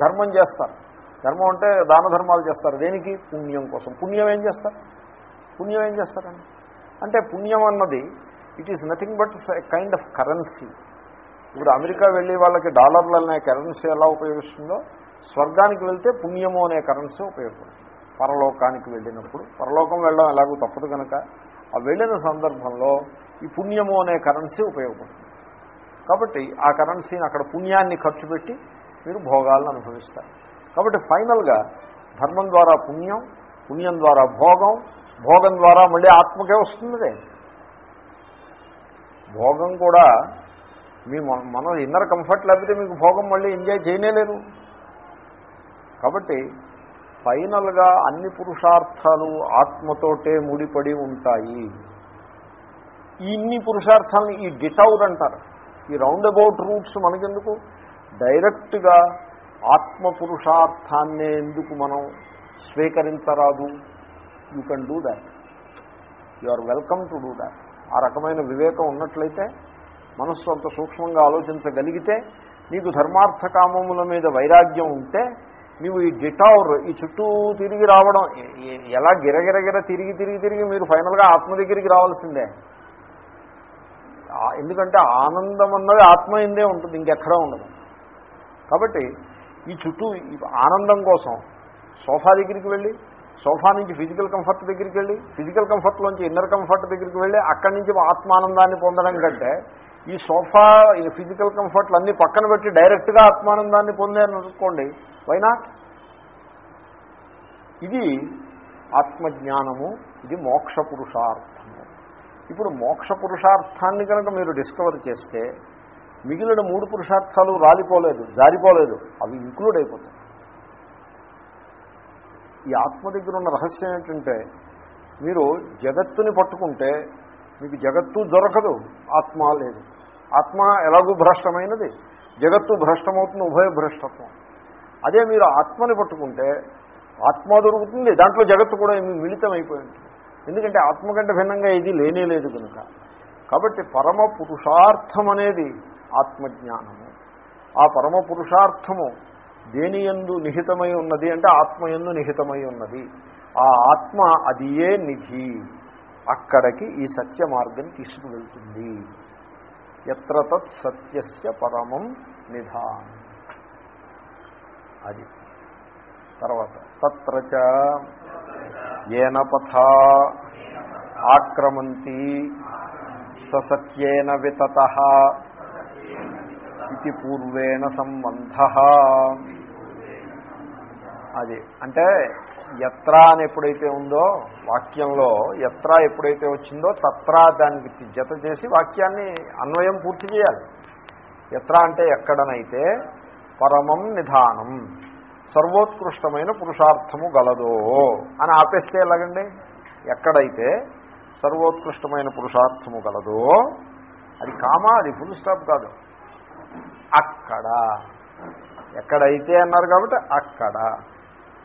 ధర్మం చేస్తారు. ధర్మం అంటే దాన ధర్మాలు చేస్తారు. దేనికి? పుణ్యం కోసం. పుణ్యం ఏం చేస్తారు? పుణ్యం ఏం చేస్తారండి? అంటే పుణ్యం అన్నది it is nothing but kind of currency ఇప్పుడు అమెరికా వెళ్ళి వాళ్ళకి డాలర్లు అనే కరెన్సీ ఎలా ఉపయోగిస్తుందో స్వర్గానికి వెళ్తే పుణ్యము అనే కరెన్సీ ఉపయోగపడుతుంది. పరలోకానికి వెళ్ళినప్పుడు పరలోకం వెళ్ళడం ఎలాగో తప్పదు కనుక ఆ వెళ్ళిన సందర్భంలో ఈ పుణ్యము అనే కరెన్సీ ఉపయోగపడుతుంది. కాబట్టి ఆ కరెన్సీని అక్కడ పుణ్యాన్ని ఖర్చు పెట్టి మీరు భోగాలను అనుభవిస్తారు. కాబట్టి ఫైనల్గా ధర్మం ద్వారా పుణ్యం పుణ్యం ద్వారా భోగం భోగం ద్వారా మళ్ళీ ఆత్మకే వస్తుంది భోగం కూడా మీ మనం ఇన్నర్ కంఫర్ట్ లేకపోతే మీకు భోగం మళ్ళీ ఎంజాయ్ చేయనేలేరు కాబట్టి ఫైనల్గా అన్ని పురుషార్థాలు ఆత్మతోటే ముడిపడి ఉంటాయి. ఇన్ని పురుషార్థాలను ఈ డిటౌర్ అంటారు. ఈ రౌండ్ అబౌట్ రూట్స్ మనకెందుకు? డైరెక్ట్గా ఆత్మ పురుషార్థాన్నే ఎందుకు మనం స్వీకరించరాదు? You can do that. You are welcome to do that. ఆ రకమైన వివేకం ఉన్నట్లయితే మనస్సు అంత సూక్ష్మంగా ఆలోచించగలిగితే నీకు ధర్మార్థ కామముల మీద వైరాగ్యం ఉంటే నీవు ఈ డిటావర్ ఈ చుట్టూ తిరిగి రావడం ఎలా గిరగిరగిర తిరిగి తిరిగి తిరిగి మీరు ఫైనల్గా ఆత్మ దగ్గరికి రావాల్సిందే? ఎందుకంటే ఆనందం అన్నది ఆత్మ ఇందే ఉంటుంది ఇంకెక్కడా ఉండదు. కాబట్టి ఈ చుట్టూ ఆనందం కోసం సోఫా దగ్గరికి వెళ్ళి సోఫా నుంచి ఫిజికల్ కంఫర్ట్ దగ్గరికి వెళ్ళి ఫిజికల్ కంఫర్ట్లోంచి ఇన్నర్ కంఫర్ట్ దగ్గరికి వెళ్ళి అక్కడి నుంచి ఆత్మానందాన్ని పొందడం కంటే ఈ సోఫా ఈ ఫిజికల్ కంఫర్ట్లు అన్నీ పక్కన పెట్టి డైరెక్ట్గా ఆత్మానందాన్ని పొందాను అనుకోండి ఇది ఆత్మజ్ఞానము ఇది మోక్ష పురుషార్థము ఇప్పుడు మోక్ష పురుషార్థాన్ని కనుక మీరు డిస్కవర్ చేస్తే మిగిలిన మూడు పురుషార్థాలు రాలిపోలేదు జారిపోలేదు అవి ఇంక్లూడ్ అయిపోతాయి. ఈ ఆత్మ దగ్గర ఉన్న రహస్యం ఏంటంటే మీరు జగత్తుని పట్టుకుంటే మీకు జగత్తు దొరకదు ఆత్మ లేదు. ఆత్మ ఎలాగూ భ్రష్టమైనది జగత్తు భ్రష్టమవుతుంది ఉభయ భ్రష్టత్వం అదే మీరు ఆత్మని పట్టుకుంటే ఆత్మ దొరుకుతుంది దాంట్లో జగత్తు కూడా ఏమి మిళితం అయిపోయింది ఎందుకంటే ఆత్మ కంటే భిన్నంగా ఇది లేనే లేదు కనుక. కాబట్టి పరమ పురుషార్థం అనేది ఆత్మజ్ఞానము. ఆ పరమ పురుషార్థము దేని ఎందు నిహితమై ఉన్నది అంటే ఆత్మ ఎందు నిహితమై ఉన్నది. ఆ ఆత్మ అది ఏ నిధి. అక్కడికి ఈ సత్య మార్గం తీసుకువెళ్తుంది. ఎత్ర తత్ సత్యస్య పరమం నిధానం. అది. తర్వాత తత్ర చ ఏన పథ ఆక్రమంతి ససత్యేన వితత ఇది పూర్వేణ సంబంధ. అది అంటే ఎత్ర అని ఎప్పుడైతే ఉందో వాక్యంలో ఎత్ర ఎప్పుడైతే వచ్చిందో తత్ర దానికి జత చేసి వాక్యాన్ని అన్వయం పూర్తి చేయాలి. ఎత్ర అంటే ఎక్కడనైతే పరమం నిధానం. సర్వోత్కృష్టమైన పురుషార్థము గలదో అని ఆపేస్తే ఎలాగండి? ఎక్కడైతే సర్వోత్కృష్టమైన పురుషార్థము గలదో అది కామా అది ఫుల్ స్టాప్ కాదు. అక్కడ. ఎక్కడైతే అన్నారు కాబట్టి అక్కడ.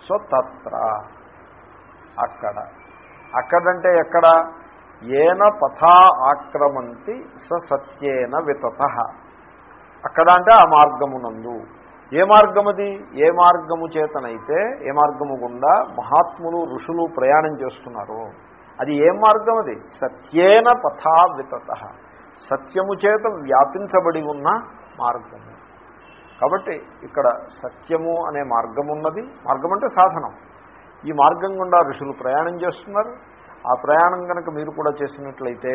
సో తత్ర. అక్కడ. అక్కడంటే ఎక్కడ? ఏన పథా ఆక్రమంతి స సత్యేన వితత. అక్కడ అంటే ఆ మార్గమునందు. ఏ మార్గం అది ఏ మార్గము చేతనైతే ఏ మార్గము గుండా మహాత్ములు ఋషులు ప్రయాణం చేస్తున్నారు. అది ఏ మార్గం అది సత్యేన పథా వితత సత్యము చేత వ్యాపించబడి ఉన్న మార్గము. కాబట్టి ఇక్కడ సత్యము అనే మార్గం ఉన్నది మార్గం అంటే సాధనం. ఈ మార్గం గుండా ఋషులు ప్రయాణం చేస్తున్నారు. ఆ ప్రయాణం కనుక మీరు కూడా చేసినట్లయితే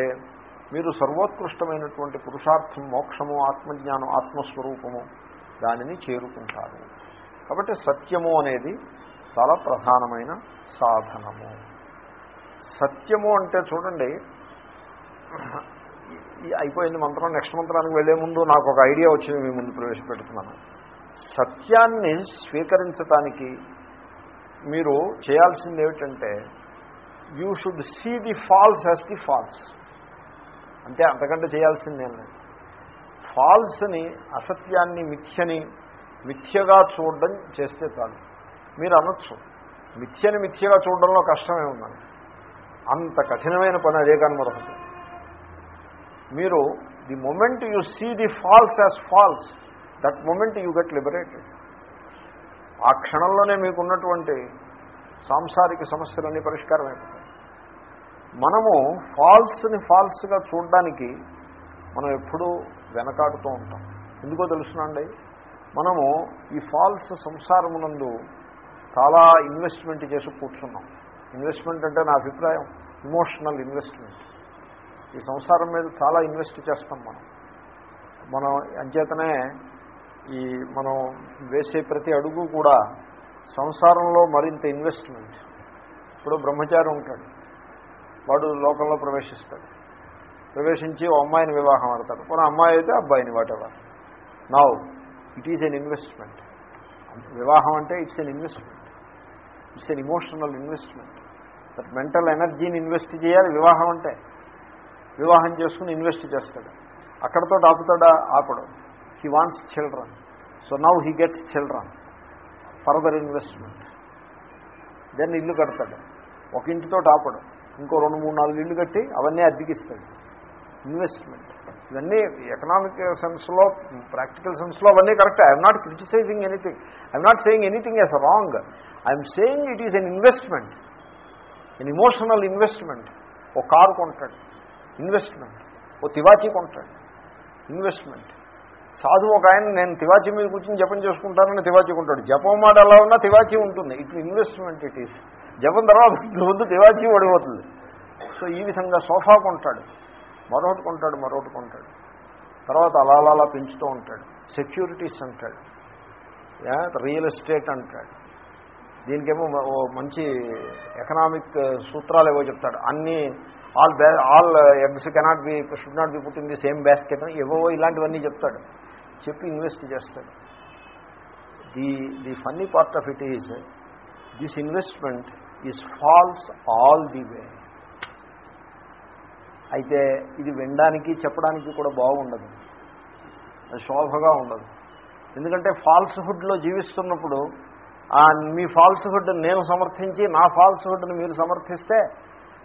మీరు సర్వోత్కృష్టమైనటువంటి పురుషార్థం మోక్షము ఆత్మజ్ఞానం ఆత్మస్వరూపము దానిని చేరుకుంటారు. కాబట్టి సత్యము అనేది చాలా ప్రధానమైన సాధనము. సత్యము అంటే చూడండి ఈ అయిపోయింది మంత్రం నెక్స్ట్ మంత్రానికి వెళ్ళే ముందు నాకు ఒక ఐడియా వచ్చింది మీ ముందు ప్రవేశపెడుతున్నాను. సత్యాన్ని స్వీకరించటానికి మీరు చేయాల్సింది ఏమిటంటే you should see the false as the false అంటే అంతకంటే చేయాల్సిందేం లేదు. ఫాల్స్ని అసత్యాన్ని మిథ్యని మిథ్యగా చూడడం చేస్తే చాలు. మీరు అనొచ్చు. మిథ్యని మిథ్యగా చూడడంలో కష్టమే ఉందని అంత కఠినమైన పని అదే కానీ మరొకటి. మీరు the moment you see the false as false that moment you get liberated. ఆ క్షణంలోనే మీకున్నటువంటి సాంసారిక సమస్యలన్నీ పరిష్కారం అయిపోతాయి మనము ఫాల్స్ని ఫాల్స్గా చూడడానికి మనం ఎప్పుడూ వెనకాడుతూ ఉంటాం. ఎందుకో తెలుసునండి? మనము ఈ ఫాల్స్ సంసారమునందు చాలా ఇన్వెస్ట్మెంట్ చేసి కూర్చున్నాం. ఇన్వెస్ట్మెంట్ అంటే నా అభిప్రాయం ఇమోషనల్ ఇన్వెస్ట్మెంట్. ఈ సంసారం మీద చాలా ఇన్వెస్ట్ చేస్తాం మనం. మనం అంచేతనే ఈ మనం వేసే ప్రతి అడుగు కూడా సంసారంలో మరింత ఇన్వెస్ట్మెంట్. ఇప్పుడు బ్రహ్మచారి ఉంటాడు. వాడు లోకంలో ప్రవేశిస్తాడు. ప్రవేశించి ఓ అమ్మాయిని వివాహం ఆడతాడు కొన్ని అమ్మాయి అయితే అబ్బాయిని whatever now it is an investment వివాహం అంటే it's an investment it's an emotional investment that mental ఎనర్జీని ఇన్వెస్ట్ చేయాలి వివాహం అంటే. వివాహం చేసుకుని ఇన్వెస్ట్ చేస్తాడు. అక్కడతో ఆపుతాడా? ఆపడం. He wants children so now he gets children further investment then ఇల్లు కడతాడు. ఒక ఇంటితో ఆపడం. ఇంకో రెండు మూడు నాలుగు ఇల్లు కట్టి అవన్నీ అద్దెకిస్తాడు ఇన్వెస్ట్మెంట్. ఇవన్నీ ఎకనామిక్ సెన్స్లో ప్రాక్టికల్ సెన్స్లో అవన్నీ correct I'm not criticising anything I'm not saying anything is wrong I'm saying it is an investment an emotional investment oh car కొంటాడు ఇన్వెస్ట్మెంట్ ఓ తివాచీ కొంటాడు ఇన్వెస్ట్మెంట్ సాధు ఒక ఆయన నేను తివాచీ మీద కూర్చొని జపం చేసుకుంటానని తివాచీ కొంటాడు. జపం మాట ఎలా ఉన్నా తివాచీ ఉంటుంది. ఇట్ ఇన్వెస్ట్మెంట్ ఇట్ ఈస్ జపం తర్వాత ముందు తివాచీ ఓడిపోతుంది. సో ఈ విధంగా సోఫా కొంటాడు. మరొకటి కొంటాడు మరొకటి కొంటాడు. తర్వాత అలా అలా పెంచుతూ ఉంటాడు. సెక్యూరిటీస్ అంటాడు. రియల్ ఎస్టేట్ అంటాడు. దీనికేమో ఓ మంచి ఎకనామిక్ సూత్రాలు ఏవో చెప్తాడు. అన్నీ ఆల్ బ్యా all eggs cannot be should not be putting the same basket ఏవో ఇలాంటివన్నీ చెప్తాడు. చెప్పి ఇన్వెస్ట్ చేస్తాడు. The the funny part of it is this investment is false all the way. అయితే ఇది వినడానికి చెప్పడానికి కూడా బాగుండదు. శోభగా ఉండదు. ఎందుకంటే ఫాల్స్హుడ్లో జీవిస్తున్నప్పుడు మీ ఫాల్స్హుడ్ నేను సమర్థించి నా ఫాల్స్హుడ్ని మీరు సమర్థిస్తే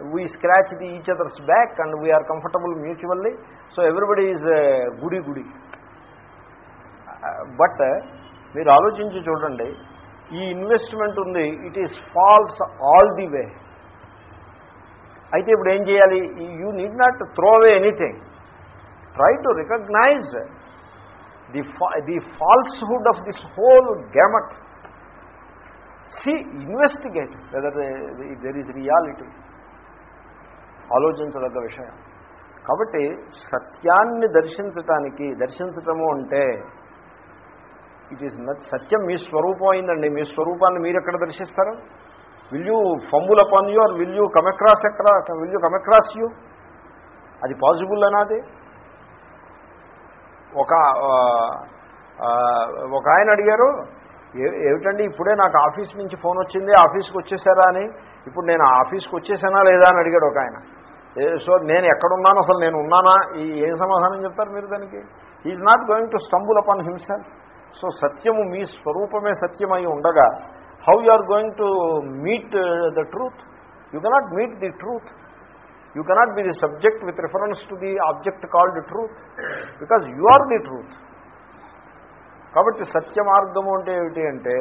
we scratch the each others back and we are comfortable mutually so everybody is goody goody but మీరు ఆలోచించి చూడండి ఈ ఇన్వెస్ట్మెంట్ ఉంది it is false all the way అయితే ఇప్పుడు ఏం చేయాలి? You need not throw away anything try to recognise the the falsehood of this whole gamut see investigate whether there is reality ఆలోచించదగ్గ విషయం. కాబట్టి సత్యాన్ని దర్శించటానికి దర్శించటము అంటే ఇట్ ఈస్ నట్ సత్యం మీ స్వరూపం అయిందండి మీ స్వరూపాన్ని మీరు ఎక్కడ దర్శిస్తారు? Will you fumble upon you are will you come across ఎక్కడ will you come across you? అది పాసిబుల్ అనాది ఒక ఒక ఆయన అడిగారు ఏమిటండి ఇప్పుడే నాకు ఆఫీస్ నుంచి ఫోన్ వచ్చింది ఆఫీస్కి వచ్చేసారా అని? ఇప్పుడు నేను ఆఫీస్కి వచ్చేసానా లేదా అని అడిగాడు ఒక ఆయన. సో నేను ఎక్కడున్నాను అసలు నేను ఉన్నానా? ఈ ఏం సమాధానం చెప్తారు మీరు దానికి? Is not going to stumble upon himself so సత్యము మీ స్వరూపమే సత్యమై ఉండగా how you are going to meet the truth you cannot meet the truth you cannot be the subject with reference to the object called truth because you are the truth కాబట్టి సత్య మార్గము అంటే ఏమిటి అంటే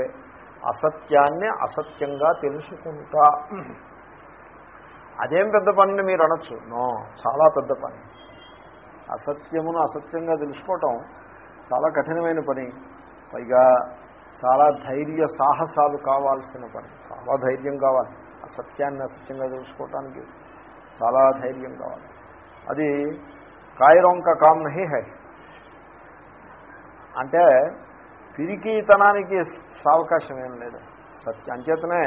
అసత్యాన్ని అసత్యంగా తెలుసుకుంటా. అదేం పెద్ద పనిని మీరు అనొచ్చు? నో చాలా పెద్ద పని. అసత్యమును అసత్యంగా తెలుసుకోవటం చాలా కఠినమైన పని. పైగా చాలా ధైర్య సాహసాలు కావాల్సిన పని. చాలా ధైర్యం కావాలి. ఆ సత్యాన్ని అసత్యంగా తెలుసుకోవటానికి చాలా ధైర్యం కావాలి. అది కాయరొంక కామ్నహి హై. అంటే పిరికితనానికి సావకాశం ఏం లేదు. సత్య అంచేతనే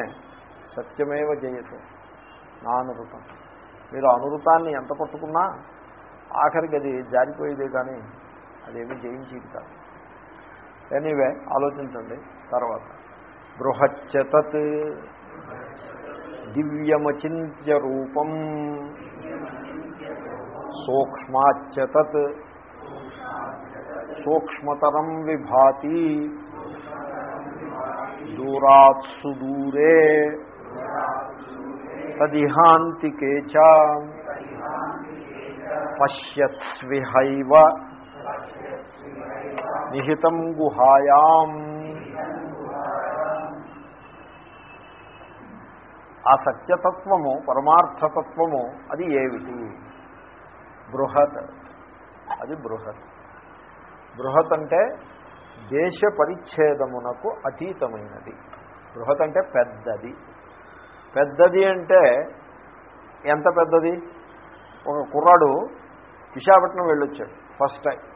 సత్యమేవ జయతు. నా అనురుతం మీరు అనురూతాన్ని ఎంత పట్టుకున్నా ఆఖరికి అది జారిపోయేదే కానీ అదేమీ జయించేది కాదు. ఎనీవే ఆలోచించండి. తర్వాత. బృహచ్చతత్ దివ్యమచింత్య రూపం సూక్ష్మాచ్చతత్ సూక్ష్మతరం విభాతి. దూరాత్ సుదూరే. తదిహాంతికే చ పశ్యత్స్విహైవ నిహితం గుహాయాం. ఆ సత్యతత్వము పరమార్థతత్వము అది ఏమిటి? బృహత్. అది బృహత్. బృహత్ అంటే దేశ పరిచ్ఛేదమునకు అతీతమైనది. బృహత్ అంటే పెద్దది. పెద్దది అంటే ఎంత పెద్దది? ఒక కుర్రాడు విశాఖపట్నం వెళ్ళొచ్చాడు ఫస్ట్ టైం.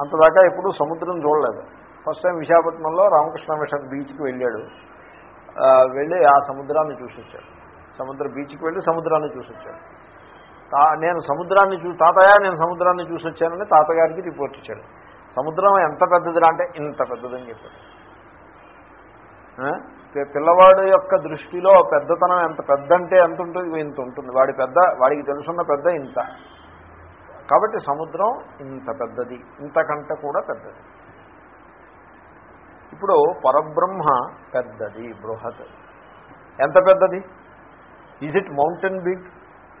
అంతదాకా ఎప్పుడూ సముద్రం చూడలేదు. ఫస్ట్ టైం విశాఖపట్నంలో రామకృష్ణ మిషన్ బీచ్కి వెళ్ళాడు. వెళ్ళి ఆ సముద్రాన్ని చూసొచ్చాడు. సముద్ర బీచ్కి వెళ్ళి సముద్రాన్ని చూసొచ్చాడు. తా నేను సముద్రాన్ని చూ తాతయ్య నేను సముద్రాన్ని చూసొచ్చానని తాతగారికి రిపోర్ట్ ఇచ్చాడు. సముద్రం ఎంత పెద్దదిరా అంటే ఇంత పెద్దదని చెప్పాడు. పిల్లవాడు యొక్క దృష్టిలో పెద్దతనం ఎంత పెద్ద అంటే ఎంత ఉంటుంది ఇంత ఉంటుంది. వాడి పెద్ద వాడికి తెలుసున్న పెద్ద ఇంత. కాబట్టి సముద్రం ఇంత పెద్దది ఇంతకంటే కూడా పెద్దది. ఇప్పుడు పరబ్రహ్మ పెద్దది బృహత్. ఎంత పెద్దది? Is it mountain big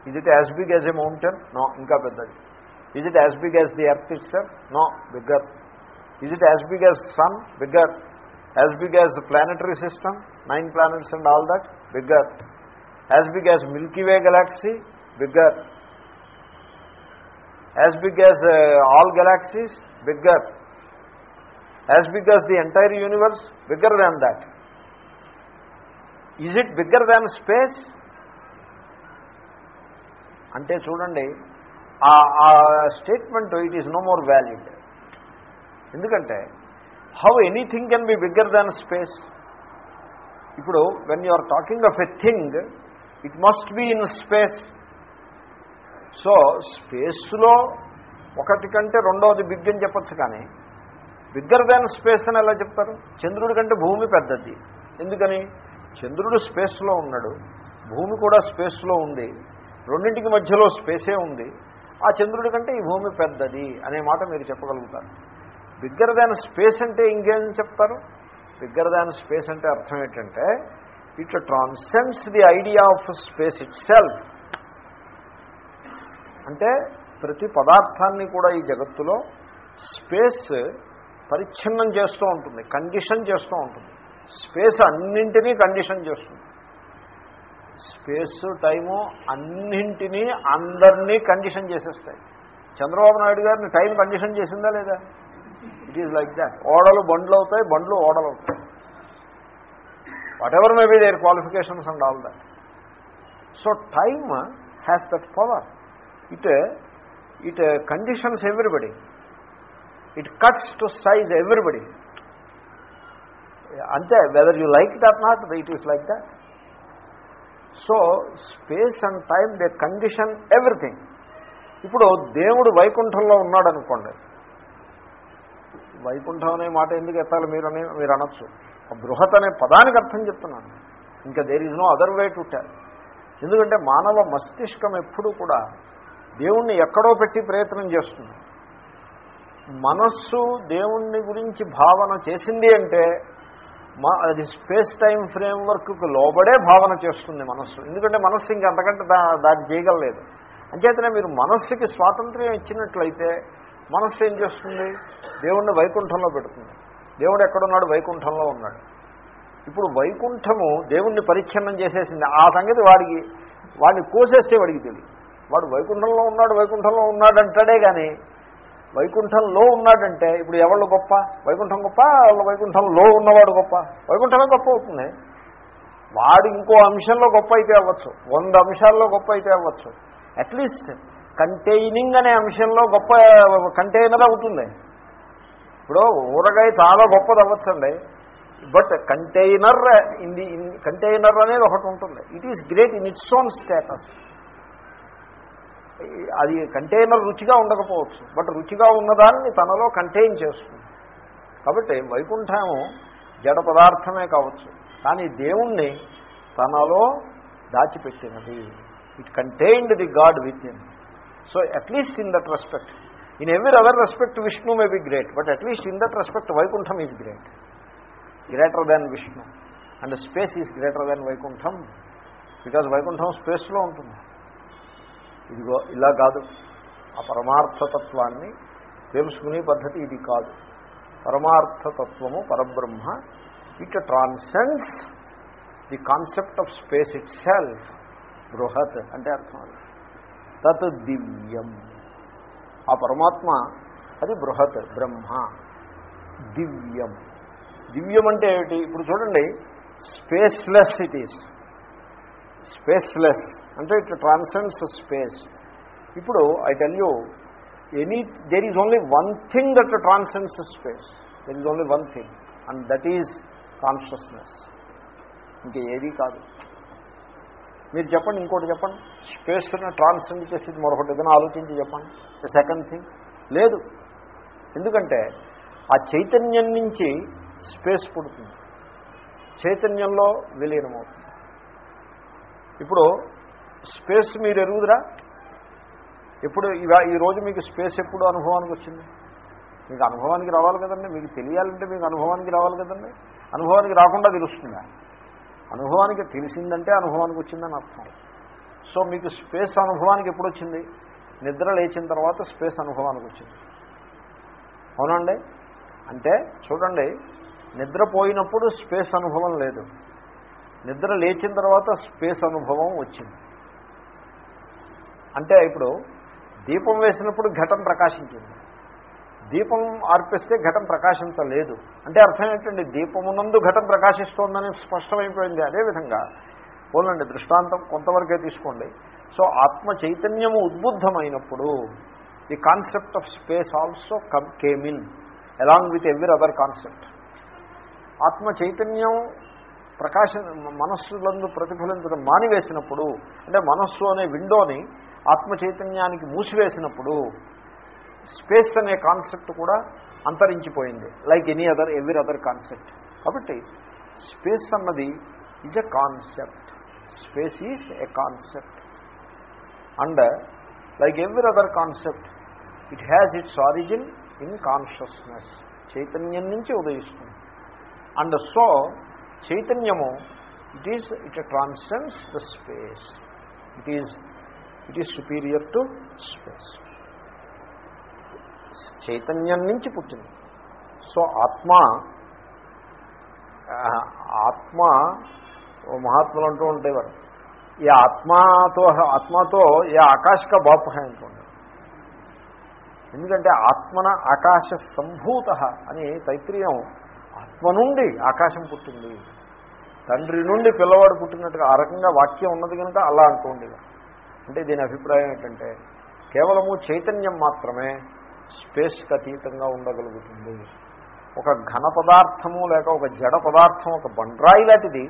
is it as big as a mountain no ఇంకా పెద్దది. Is it as big as the earth it sir no bigger is it as big as sun bigger as big as planetary system nine planets and all that bigger as big as milky way galaxy bigger as big as all galaxies bigger as big as the entire universe bigger than that is it bigger than space అంటే చూడండి ఆ statement it is no more valid ఎందుకంటే how anything can be bigger than space ఇప్పుడు when you are talking of a thing it must be in space so స్పేస్లో ఒకటి కంటే రెండవది big అని చెప్పచ్చు కానీ బిగ్గర్ దాన్ స్పేస్ అని ఎలా చెప్తారు? చంద్రుడి కంటే భూమి పెద్దది. ఎందుకని? చంద్రుడు స్పేస్లో ఉన్నాడు భూమి కూడా స్పేస్లో ఉంది రెండింటికి మధ్యలో స్పేసే ఉంది ఆ చంద్రుడి కంటే ఈ భూమి పెద్దది అనే మాట మీరు చెప్పగలుగుతారు. బిగ్గర్ దాన్ స్పేస్ అంటే ఇంకేం చెప్తారు? బిగ్గర్ దాన్ స్పేస్ అంటే అర్థం ఏంటంటే it transcends the idea of space itself అంటే ప్రతి పదార్థాన్ని కూడా ఈ జగత్తులో స్పేస్ పరిచ్ఛిన్నం చేస్తూ ఉంటుంది కండిషన్ చేస్తూ ఉంటుంది. స్పేస్ అన్నింటినీ కండిషన్ చేస్తుంది. స్పేస్ టైము అన్నింటినీ అందరినీ కండిషన్ చేసేస్తాయి. చంద్రబాబు నాయుడు గారిని టైం కండిషన్ చేసిందా లేదా? ఇట్ ఈజ్ లైక్ దాట్ ఓడలు బండ్లు అవుతాయి బండ్లు ఓడలు అవుతాయి. Whatever may be there qualifications and all that so time has that power it it conditions everybody it cuts to size everybody అంతే whether you like it or not it is like that so space and time they condition everything ఇప్పుడు దేవుడు వైకుంఠంలో ఉన్నాడు అనుకోండి వైకుంఠం అనే మాట ఎందుకు ఎత్తాలి మీరని మీరు అనొచ్చు. బృహత్ అనే పదానికి అర్థం చెప్తున్నాను. ఇంకా there is no other way to tell ఎందుకంటే మానవ మస్తిష్కం ఎప్పుడూ కూడా దేవుణ్ణి ఎక్కడో పెట్టి ప్రయత్నం చేస్తుంది. మనస్సు దేవుణ్ణి గురించి భావన చేసింది అంటే మా అది స్పేస్ టైం ఫ్రేమ్వర్క్కు లోబడే భావన చేస్తుంది మనస్సు. ఎందుకంటే మనస్సు ఇంకంతకంటే దా దాన్ని చేయగలలేదు. అంచేతనే మీరు మనస్సుకి స్వాతంత్ర్యం ఇచ్చినట్లయితే మనస్సు ఏం చేస్తుంది? దేవుణ్ణి వైకుంఠంలో పెడుతుంది. దేవుడు ఎక్కడున్నాడు? వైకుంఠంలో ఉన్నాడు. ఇప్పుడు వైకుంఠము దేవుణ్ణి పరిచ్ఛిన్నం చేసేసింది. ఆ సంగతి వాడికి వాడిని కోసేస్తే వాడికి తెలియదు. వాడు వైకుంఠంలో ఉన్నాడు వైకుంఠంలో ఉన్నాడంటాడే కానీ వైకుంఠంలో ఉన్నాడంటే ఇప్పుడు ఎవళ్ళు గొప్ప? వైకుంఠం గొప్ప? వైకుంఠంలో ఉన్నవాడు గొప్ప? వైకుంఠమే గొప్ప అవుతుంది. వాడు ఇంకో అంశంలో గొప్ప అయితే అవ్వచ్చు. వంద అంశాల్లో గొప్ప అయితే అవ్వచ్చు. అట్లీస్ట్ కంటైనింగ్ అనే అంశంలో గొప్ప కంటైనర్ అవుతుంది. ఇప్పుడు ఊరగాయ చాలా గొప్పది అవ్వచ్చండి. But container in the container అనేది ఒకటి ఉంటుంది. It is great in its own status అది కంటైనర్ రుచిగా ఉండకపోవచ్చు. బట్ రుచిగా ఉన్నదాన్ని తనలో కంటైన్ చేస్తుంది. కాబట్టి వైకుంఠము జడ పదార్థమే కావచ్చు. కానీ దేవుణ్ణి తనలో దాచిపెట్టినది. It contained the god within so at least in that respect in every other respect Vishnu may be great but at least in that respect Vaikuntham is great greater than Vishnu and space is greater than Vaikuntham because Vaikuntham స్పేస్లో ఉంటుంది. ఇదిగో ఇలా కాదు. ఆ పరమార్థతత్వాన్ని తెలుసుకునే పద్ధతి ఇది కాదు. పరమార్థతత్వము Parabrahma it transcends the concept of space itself బృహత్ అంటే అర్థం అది. తత్ దివ్యం. ఆ పరమాత్మ అది బృహత్ బ్రహ్మ. దివ్యం. దివ్యం అంటే ఏమిటి? ఇప్పుడు చూడండి. Spaceless it is. స్పేస్లెస్. అంటే ఇట్ ట్రాన్సెన్స్ స్పేస్. ఇప్పుడు I tell you any there is only one thing that transcends space there is only one thing and that is consciousness ఇంకా ఏదీ కాదు. మీరు చెప్పండి ఇంకోటి చెప్పండి. స్పేస్ని ట్రాన్సెండ్ చేసేది మరొకటి ఏదైనా ఆలోచించి చెప్పండి. సెకండ్ థింగ్ లేదు. ఎందుకంటే ఆ చైతన్యం నుంచి స్పేస్ పుడుతుంది. చైతన్యంలో విలీనమవుతుంది. ఇప్పుడు స్పేస్ మీరు ఎరుగుదరా? ఎప్పుడు ఇవా ఈ రోజు మీకు స్పేస్ ఎప్పుడు అనుభవానికి వచ్చింది? మీకు అనుభవానికి రావాలి కదండి. మీకు తెలియాలంటే మీకు అనుభవానికి రావాలి కదండి. అనుభవానికి రాకుండా తెలుస్తుందా? అనుభవానికి తెలిసిందంటే అనుభవానికి వచ్చిందని అర్థం. సో మీకు స్పేస్ అనుభవానికి ఎప్పుడు వచ్చింది? నిద్ర లేచిన తర్వాత స్పేస్ అనుభవానికి వచ్చింది. అవునండి అంటే చూడండి నిద్రపోయినప్పుడు స్పేస్ అనుభవం లేదు. నిద్ర లేచిన తర్వాత స్పేస్ అనుభవం వచ్చింది. అంటే ఇప్పుడు దీపం వేసినప్పుడు ఘటం ప్రకాశించింది. దీపం ఆర్పిస్తే ఘటం ప్రకాశించలేదు. అంటే అర్థం ఏంటండి? దీపమునందు ఘటం ప్రకాశిస్తోందని స్పష్టమైపోయింది అదేవిధంగా పోలండి దృష్టాంతం కొంతవరకే తీసుకోండి. సో ఆత్మ చైతన్యము ఉద్బుద్ధమైనప్పుడు the concept of space also come came in along with every other concept. ఆత్మ చైతన్యం ప్రకాశ మనస్సులందు ప్రతిఫలించడం మానివేసినప్పుడు అంటే మనస్సు అనే విండోని ఆత్మ చైతన్యానికి మూసివేసినప్పుడు స్పేస్ అనే కాన్సెప్ట్ కూడా అంతరించిపోయింది like any other every other concept. కాబట్టి స్పేస్ అన్నది is a concept. Space is a concept. And like every other concept it has its origin in consciousness చైతన్యం నుంచి ఉదయిస్తుంది. అండ్ సో చైతన్యము it is it transcends the space it is it is superior to space చైతన్యం నుంచి పుట్టింది. So ఆత్మ ఆత్మ మహాత్ములు అంటూ ఉండేవారు. ఈ ఆత్మతో ఆత్మతో ఏ ఆకాశక బాపు అంటూ ఎందుకంటే ఆత్మన ఆకాశ సంభూత అని తైత్రీయం ఆత్మ నుండి ఆకాశం పుట్టింది. తండ్రి నుండి పిల్లవాడు పుట్టినట్టుగా ఆ రకంగా వాక్యం ఉన్నది కనుక అలా అనుకోండి అంటే దీని అభిప్రాయం ఏంటంటే కేవలము చైతన్యం మాత్రమే స్పేస్కి అతీతంగా ఉండగలుగుతుంది. ఒక ఘన పదార్థము లేక ఒక జడ పదార్థం ఒక బండ్రాయి లాంటిది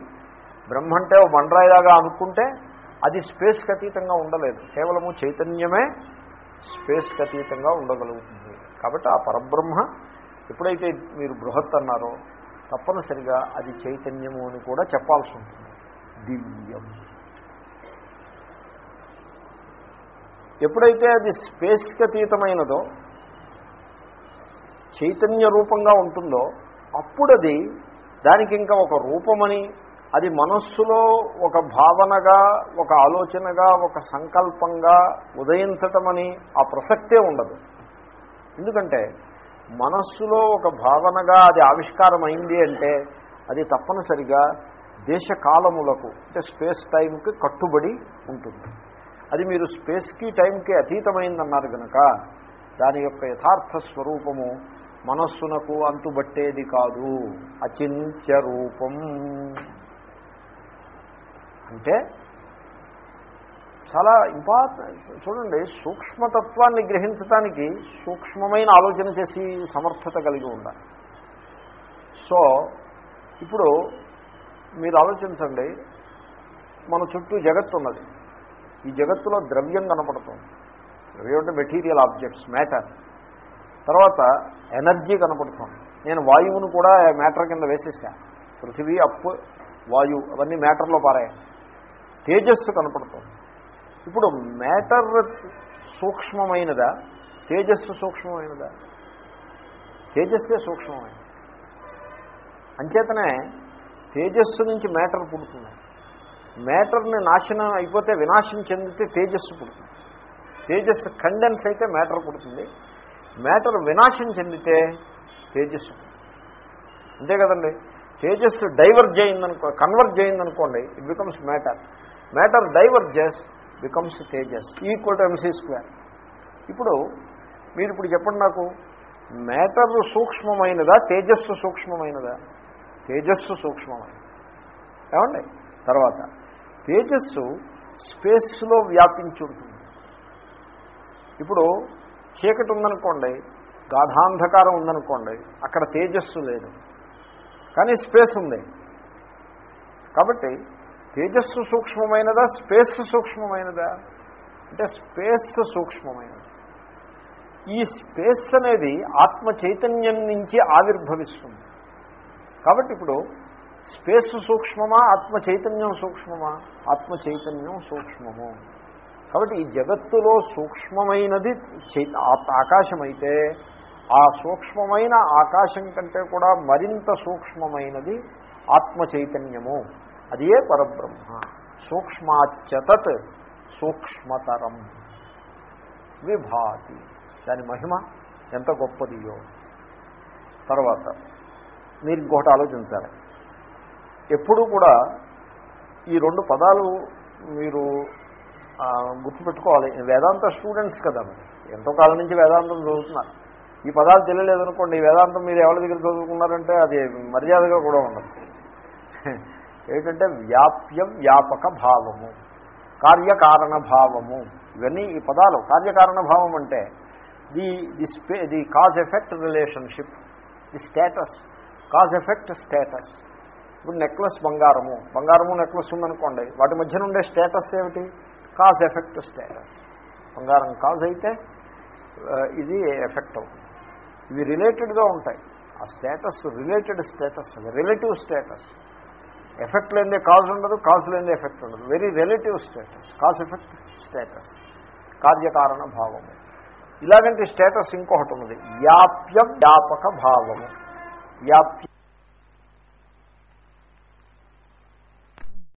బ్రహ్మ అంటే ఒక బండ్రాయిలాగా అనుకుంటే అది స్పేస్కి అతీతంగా ఉండలేదు. కేవలము చైతన్యమే స్పేస్కి అతీతంగా ఉండగలుగుతుంది. కాబట్టి ఆ పరబ్రహ్మ ఎప్పుడైతే మీరు బృహత్ అన్నారో తప్పనిసరిగా అది చైతన్యము అని కూడా చెప్పాల్సి ఉంటుంది. దివ్యం. ఎప్పుడైతే అది స్పేస్కి అతీతమైనదో చైతన్య రూపంగా ఉంటుందో అప్పుడు అది దానికి ఇంకా ఒక రూపమని అది మనస్సులో ఒక భావనగా ఒక ఆలోచనగా ఒక సంకల్పంగా ఉదయించటమని ఆ ప్రసక్తే ఉండదు. ఎందుకంటే మనస్సులో ఒక భావనగా అది ఆవిష్కారమైంది అంటే అది తప్పనిసరిగా దేశకాలములకు అంటే స్పేస్ టైంకి కట్టుబడి ఉంటుంది. అది మీరు స్పేస్కి టైంకి అతీతమైందన్నారు కనుక దాని యొక్క యథార్థ స్వరూపము మనస్సునకు అంతుబట్టేది కాదు. అచింత్య రూపం. అంటే చాలా ఇంపార్టెంట్ చూడండి సూక్ష్మతత్వాన్ని గ్రహించడానికి సూక్ష్మమైన ఆలోచన చేసి సమర్థత కలిగి ఉండాలి. సో ఇప్పుడు మీరు ఆలోచించండి మన చుట్టూ జగత్తు ఉన్నది. ఈ జగత్తులో ద్రవ్యం కనపడుతుంది. ద్రవ్యం అంటే మెటీరియల్ ఆబ్జెక్ట్స్ మ్యాటర్ తర్వాత ఎనర్జీ కనపడుతుంది. నేను వాయువును కూడా మ్యాటర్ కింద వేసేసా. పృథివీ అప్పు వాయువు అవన్నీ మ్యాటర్లో పారాయి. తేజస్సు కనపడుతుంది. ఇప్పుడు మ్యాటర్ సూక్ష్మమైనదా? తేజస్సు సూక్ష్మమైనదా? తేజస్సే సూక్ష్మమైనది. అంచేతనే తేజస్సు నుంచి మ్యాటర్ పుడుతుంది. మ్యాటర్ని నాశనం అయిపోతే వినాశం చెందితే తేజస్సు పుడుతుంది. తేజస్సు కండెన్స్ అయితే మ్యాటర్ పుడుతుంది. మ్యాటర్ వినాశం చెందితే తేజస్సు అంతే కదండి? తేజస్సు డైవర్జ్ అయిందనుకో కన్వర్జ్ అయిందనుకోండి it becomes matter matter diverges becomes Tejas equal to MC square ఇప్పుడు మీరు ఇప్పుడు చెప్పండి నాకు మ్యాటర్ సూక్ష్మమైనదా తేజస్సు సూక్ష్మమైనదా? తేజస్సు సూక్ష్మమైనది. ఏమండి? తర్వాత తేజస్సు స్పేస్లో వ్యాపించి ఉంటుంది. ఇప్పుడు చీకటి ఉందనుకోండి గాఢాంధకారం ఉందనుకోండి అక్కడ తేజస్సు లేదు. కానీ స్పేస్ ఉంది. కాబట్టి తేజస్సు సూక్ష్మమైనదా స్పేస్ సూక్ష్మమైనదా? అంటే స్పేస్ సూక్ష్మమైనది. ఈ స్పేస్ అనేది ఆత్మ చైతన్యం నుంచి ఆవిర్భవిస్తుంది. కాబట్టి ఇప్పుడు స్పేస్ సూక్ష్మమా ఆత్మ చైతన్యం సూక్ష్మమా? ఆత్మ చైతన్యం సూక్ష్మము. కాబట్టి ఈ జగత్తులో సూక్ష్మమైనది చై- ఆకాశమైతే ఆ సూక్ష్మమైన ఆకాశం కంటే కూడా మరింత సూక్ష్మమైనది ఆత్మ చైతన్యము. అది ఏ పరబ్రహ్మ? సూక్ష్మాచతత్ సూక్ష్మతరం విభాతి. దాని మహిమ ఎంత గొప్పదియో. తర్వాత మీరు ఇంకొకటి ఆలోచించాలి. ఎప్పుడూ కూడా ఈ రెండు పదాలు మీరు గుర్తుపెట్టుకోవాలి. వేదాంత స్టూడెంట్స్ కదా మీరు. ఎంతో కాలం నుంచి వేదాంతం చదువుతున్నారు. ఈ పదాలు తెలియలేదనుకోండి ఈ వేదాంతం మీరు ఎవరి దగ్గర చదువుకున్నారంటే అది మర్యాదగా కూడా ఉండదు. ఏంటంటే వ్యాప్య వ్యాపక భావము కార్యకారణ భావము ఇవన్నీ ఈ పదాలు. కార్యకారణ భావం అంటే the the స్పే the cause effect relationship the status. Cause effect status. ఇప్పుడు నెక్లెస్ బంగారము. బంగారము నెక్లెస్ ఉందనుకోండి. వాటి మధ్యన ఉండే స్టేటస్ ఏమిటి? Cause effect status. బంగారం కాజ్ అయితే ఇది ఎఫెక్ట్ అవుతుంది. ఇవి రిలేటెడ్గా ఉంటాయి. ఆ status related status relative status. Effect లేనిదే కాజ్ ఉండదు కాజ్ లేనిదే ఎఫెక్ట్ ఉండదు. Very relative status cause effect status కార్యకారణ భావము. ఇలాగంటే స్టేటస్ ఇంకొకటి ఉన్నది. వ్యాప్య వ్యాపక భావము. వ్యాప్య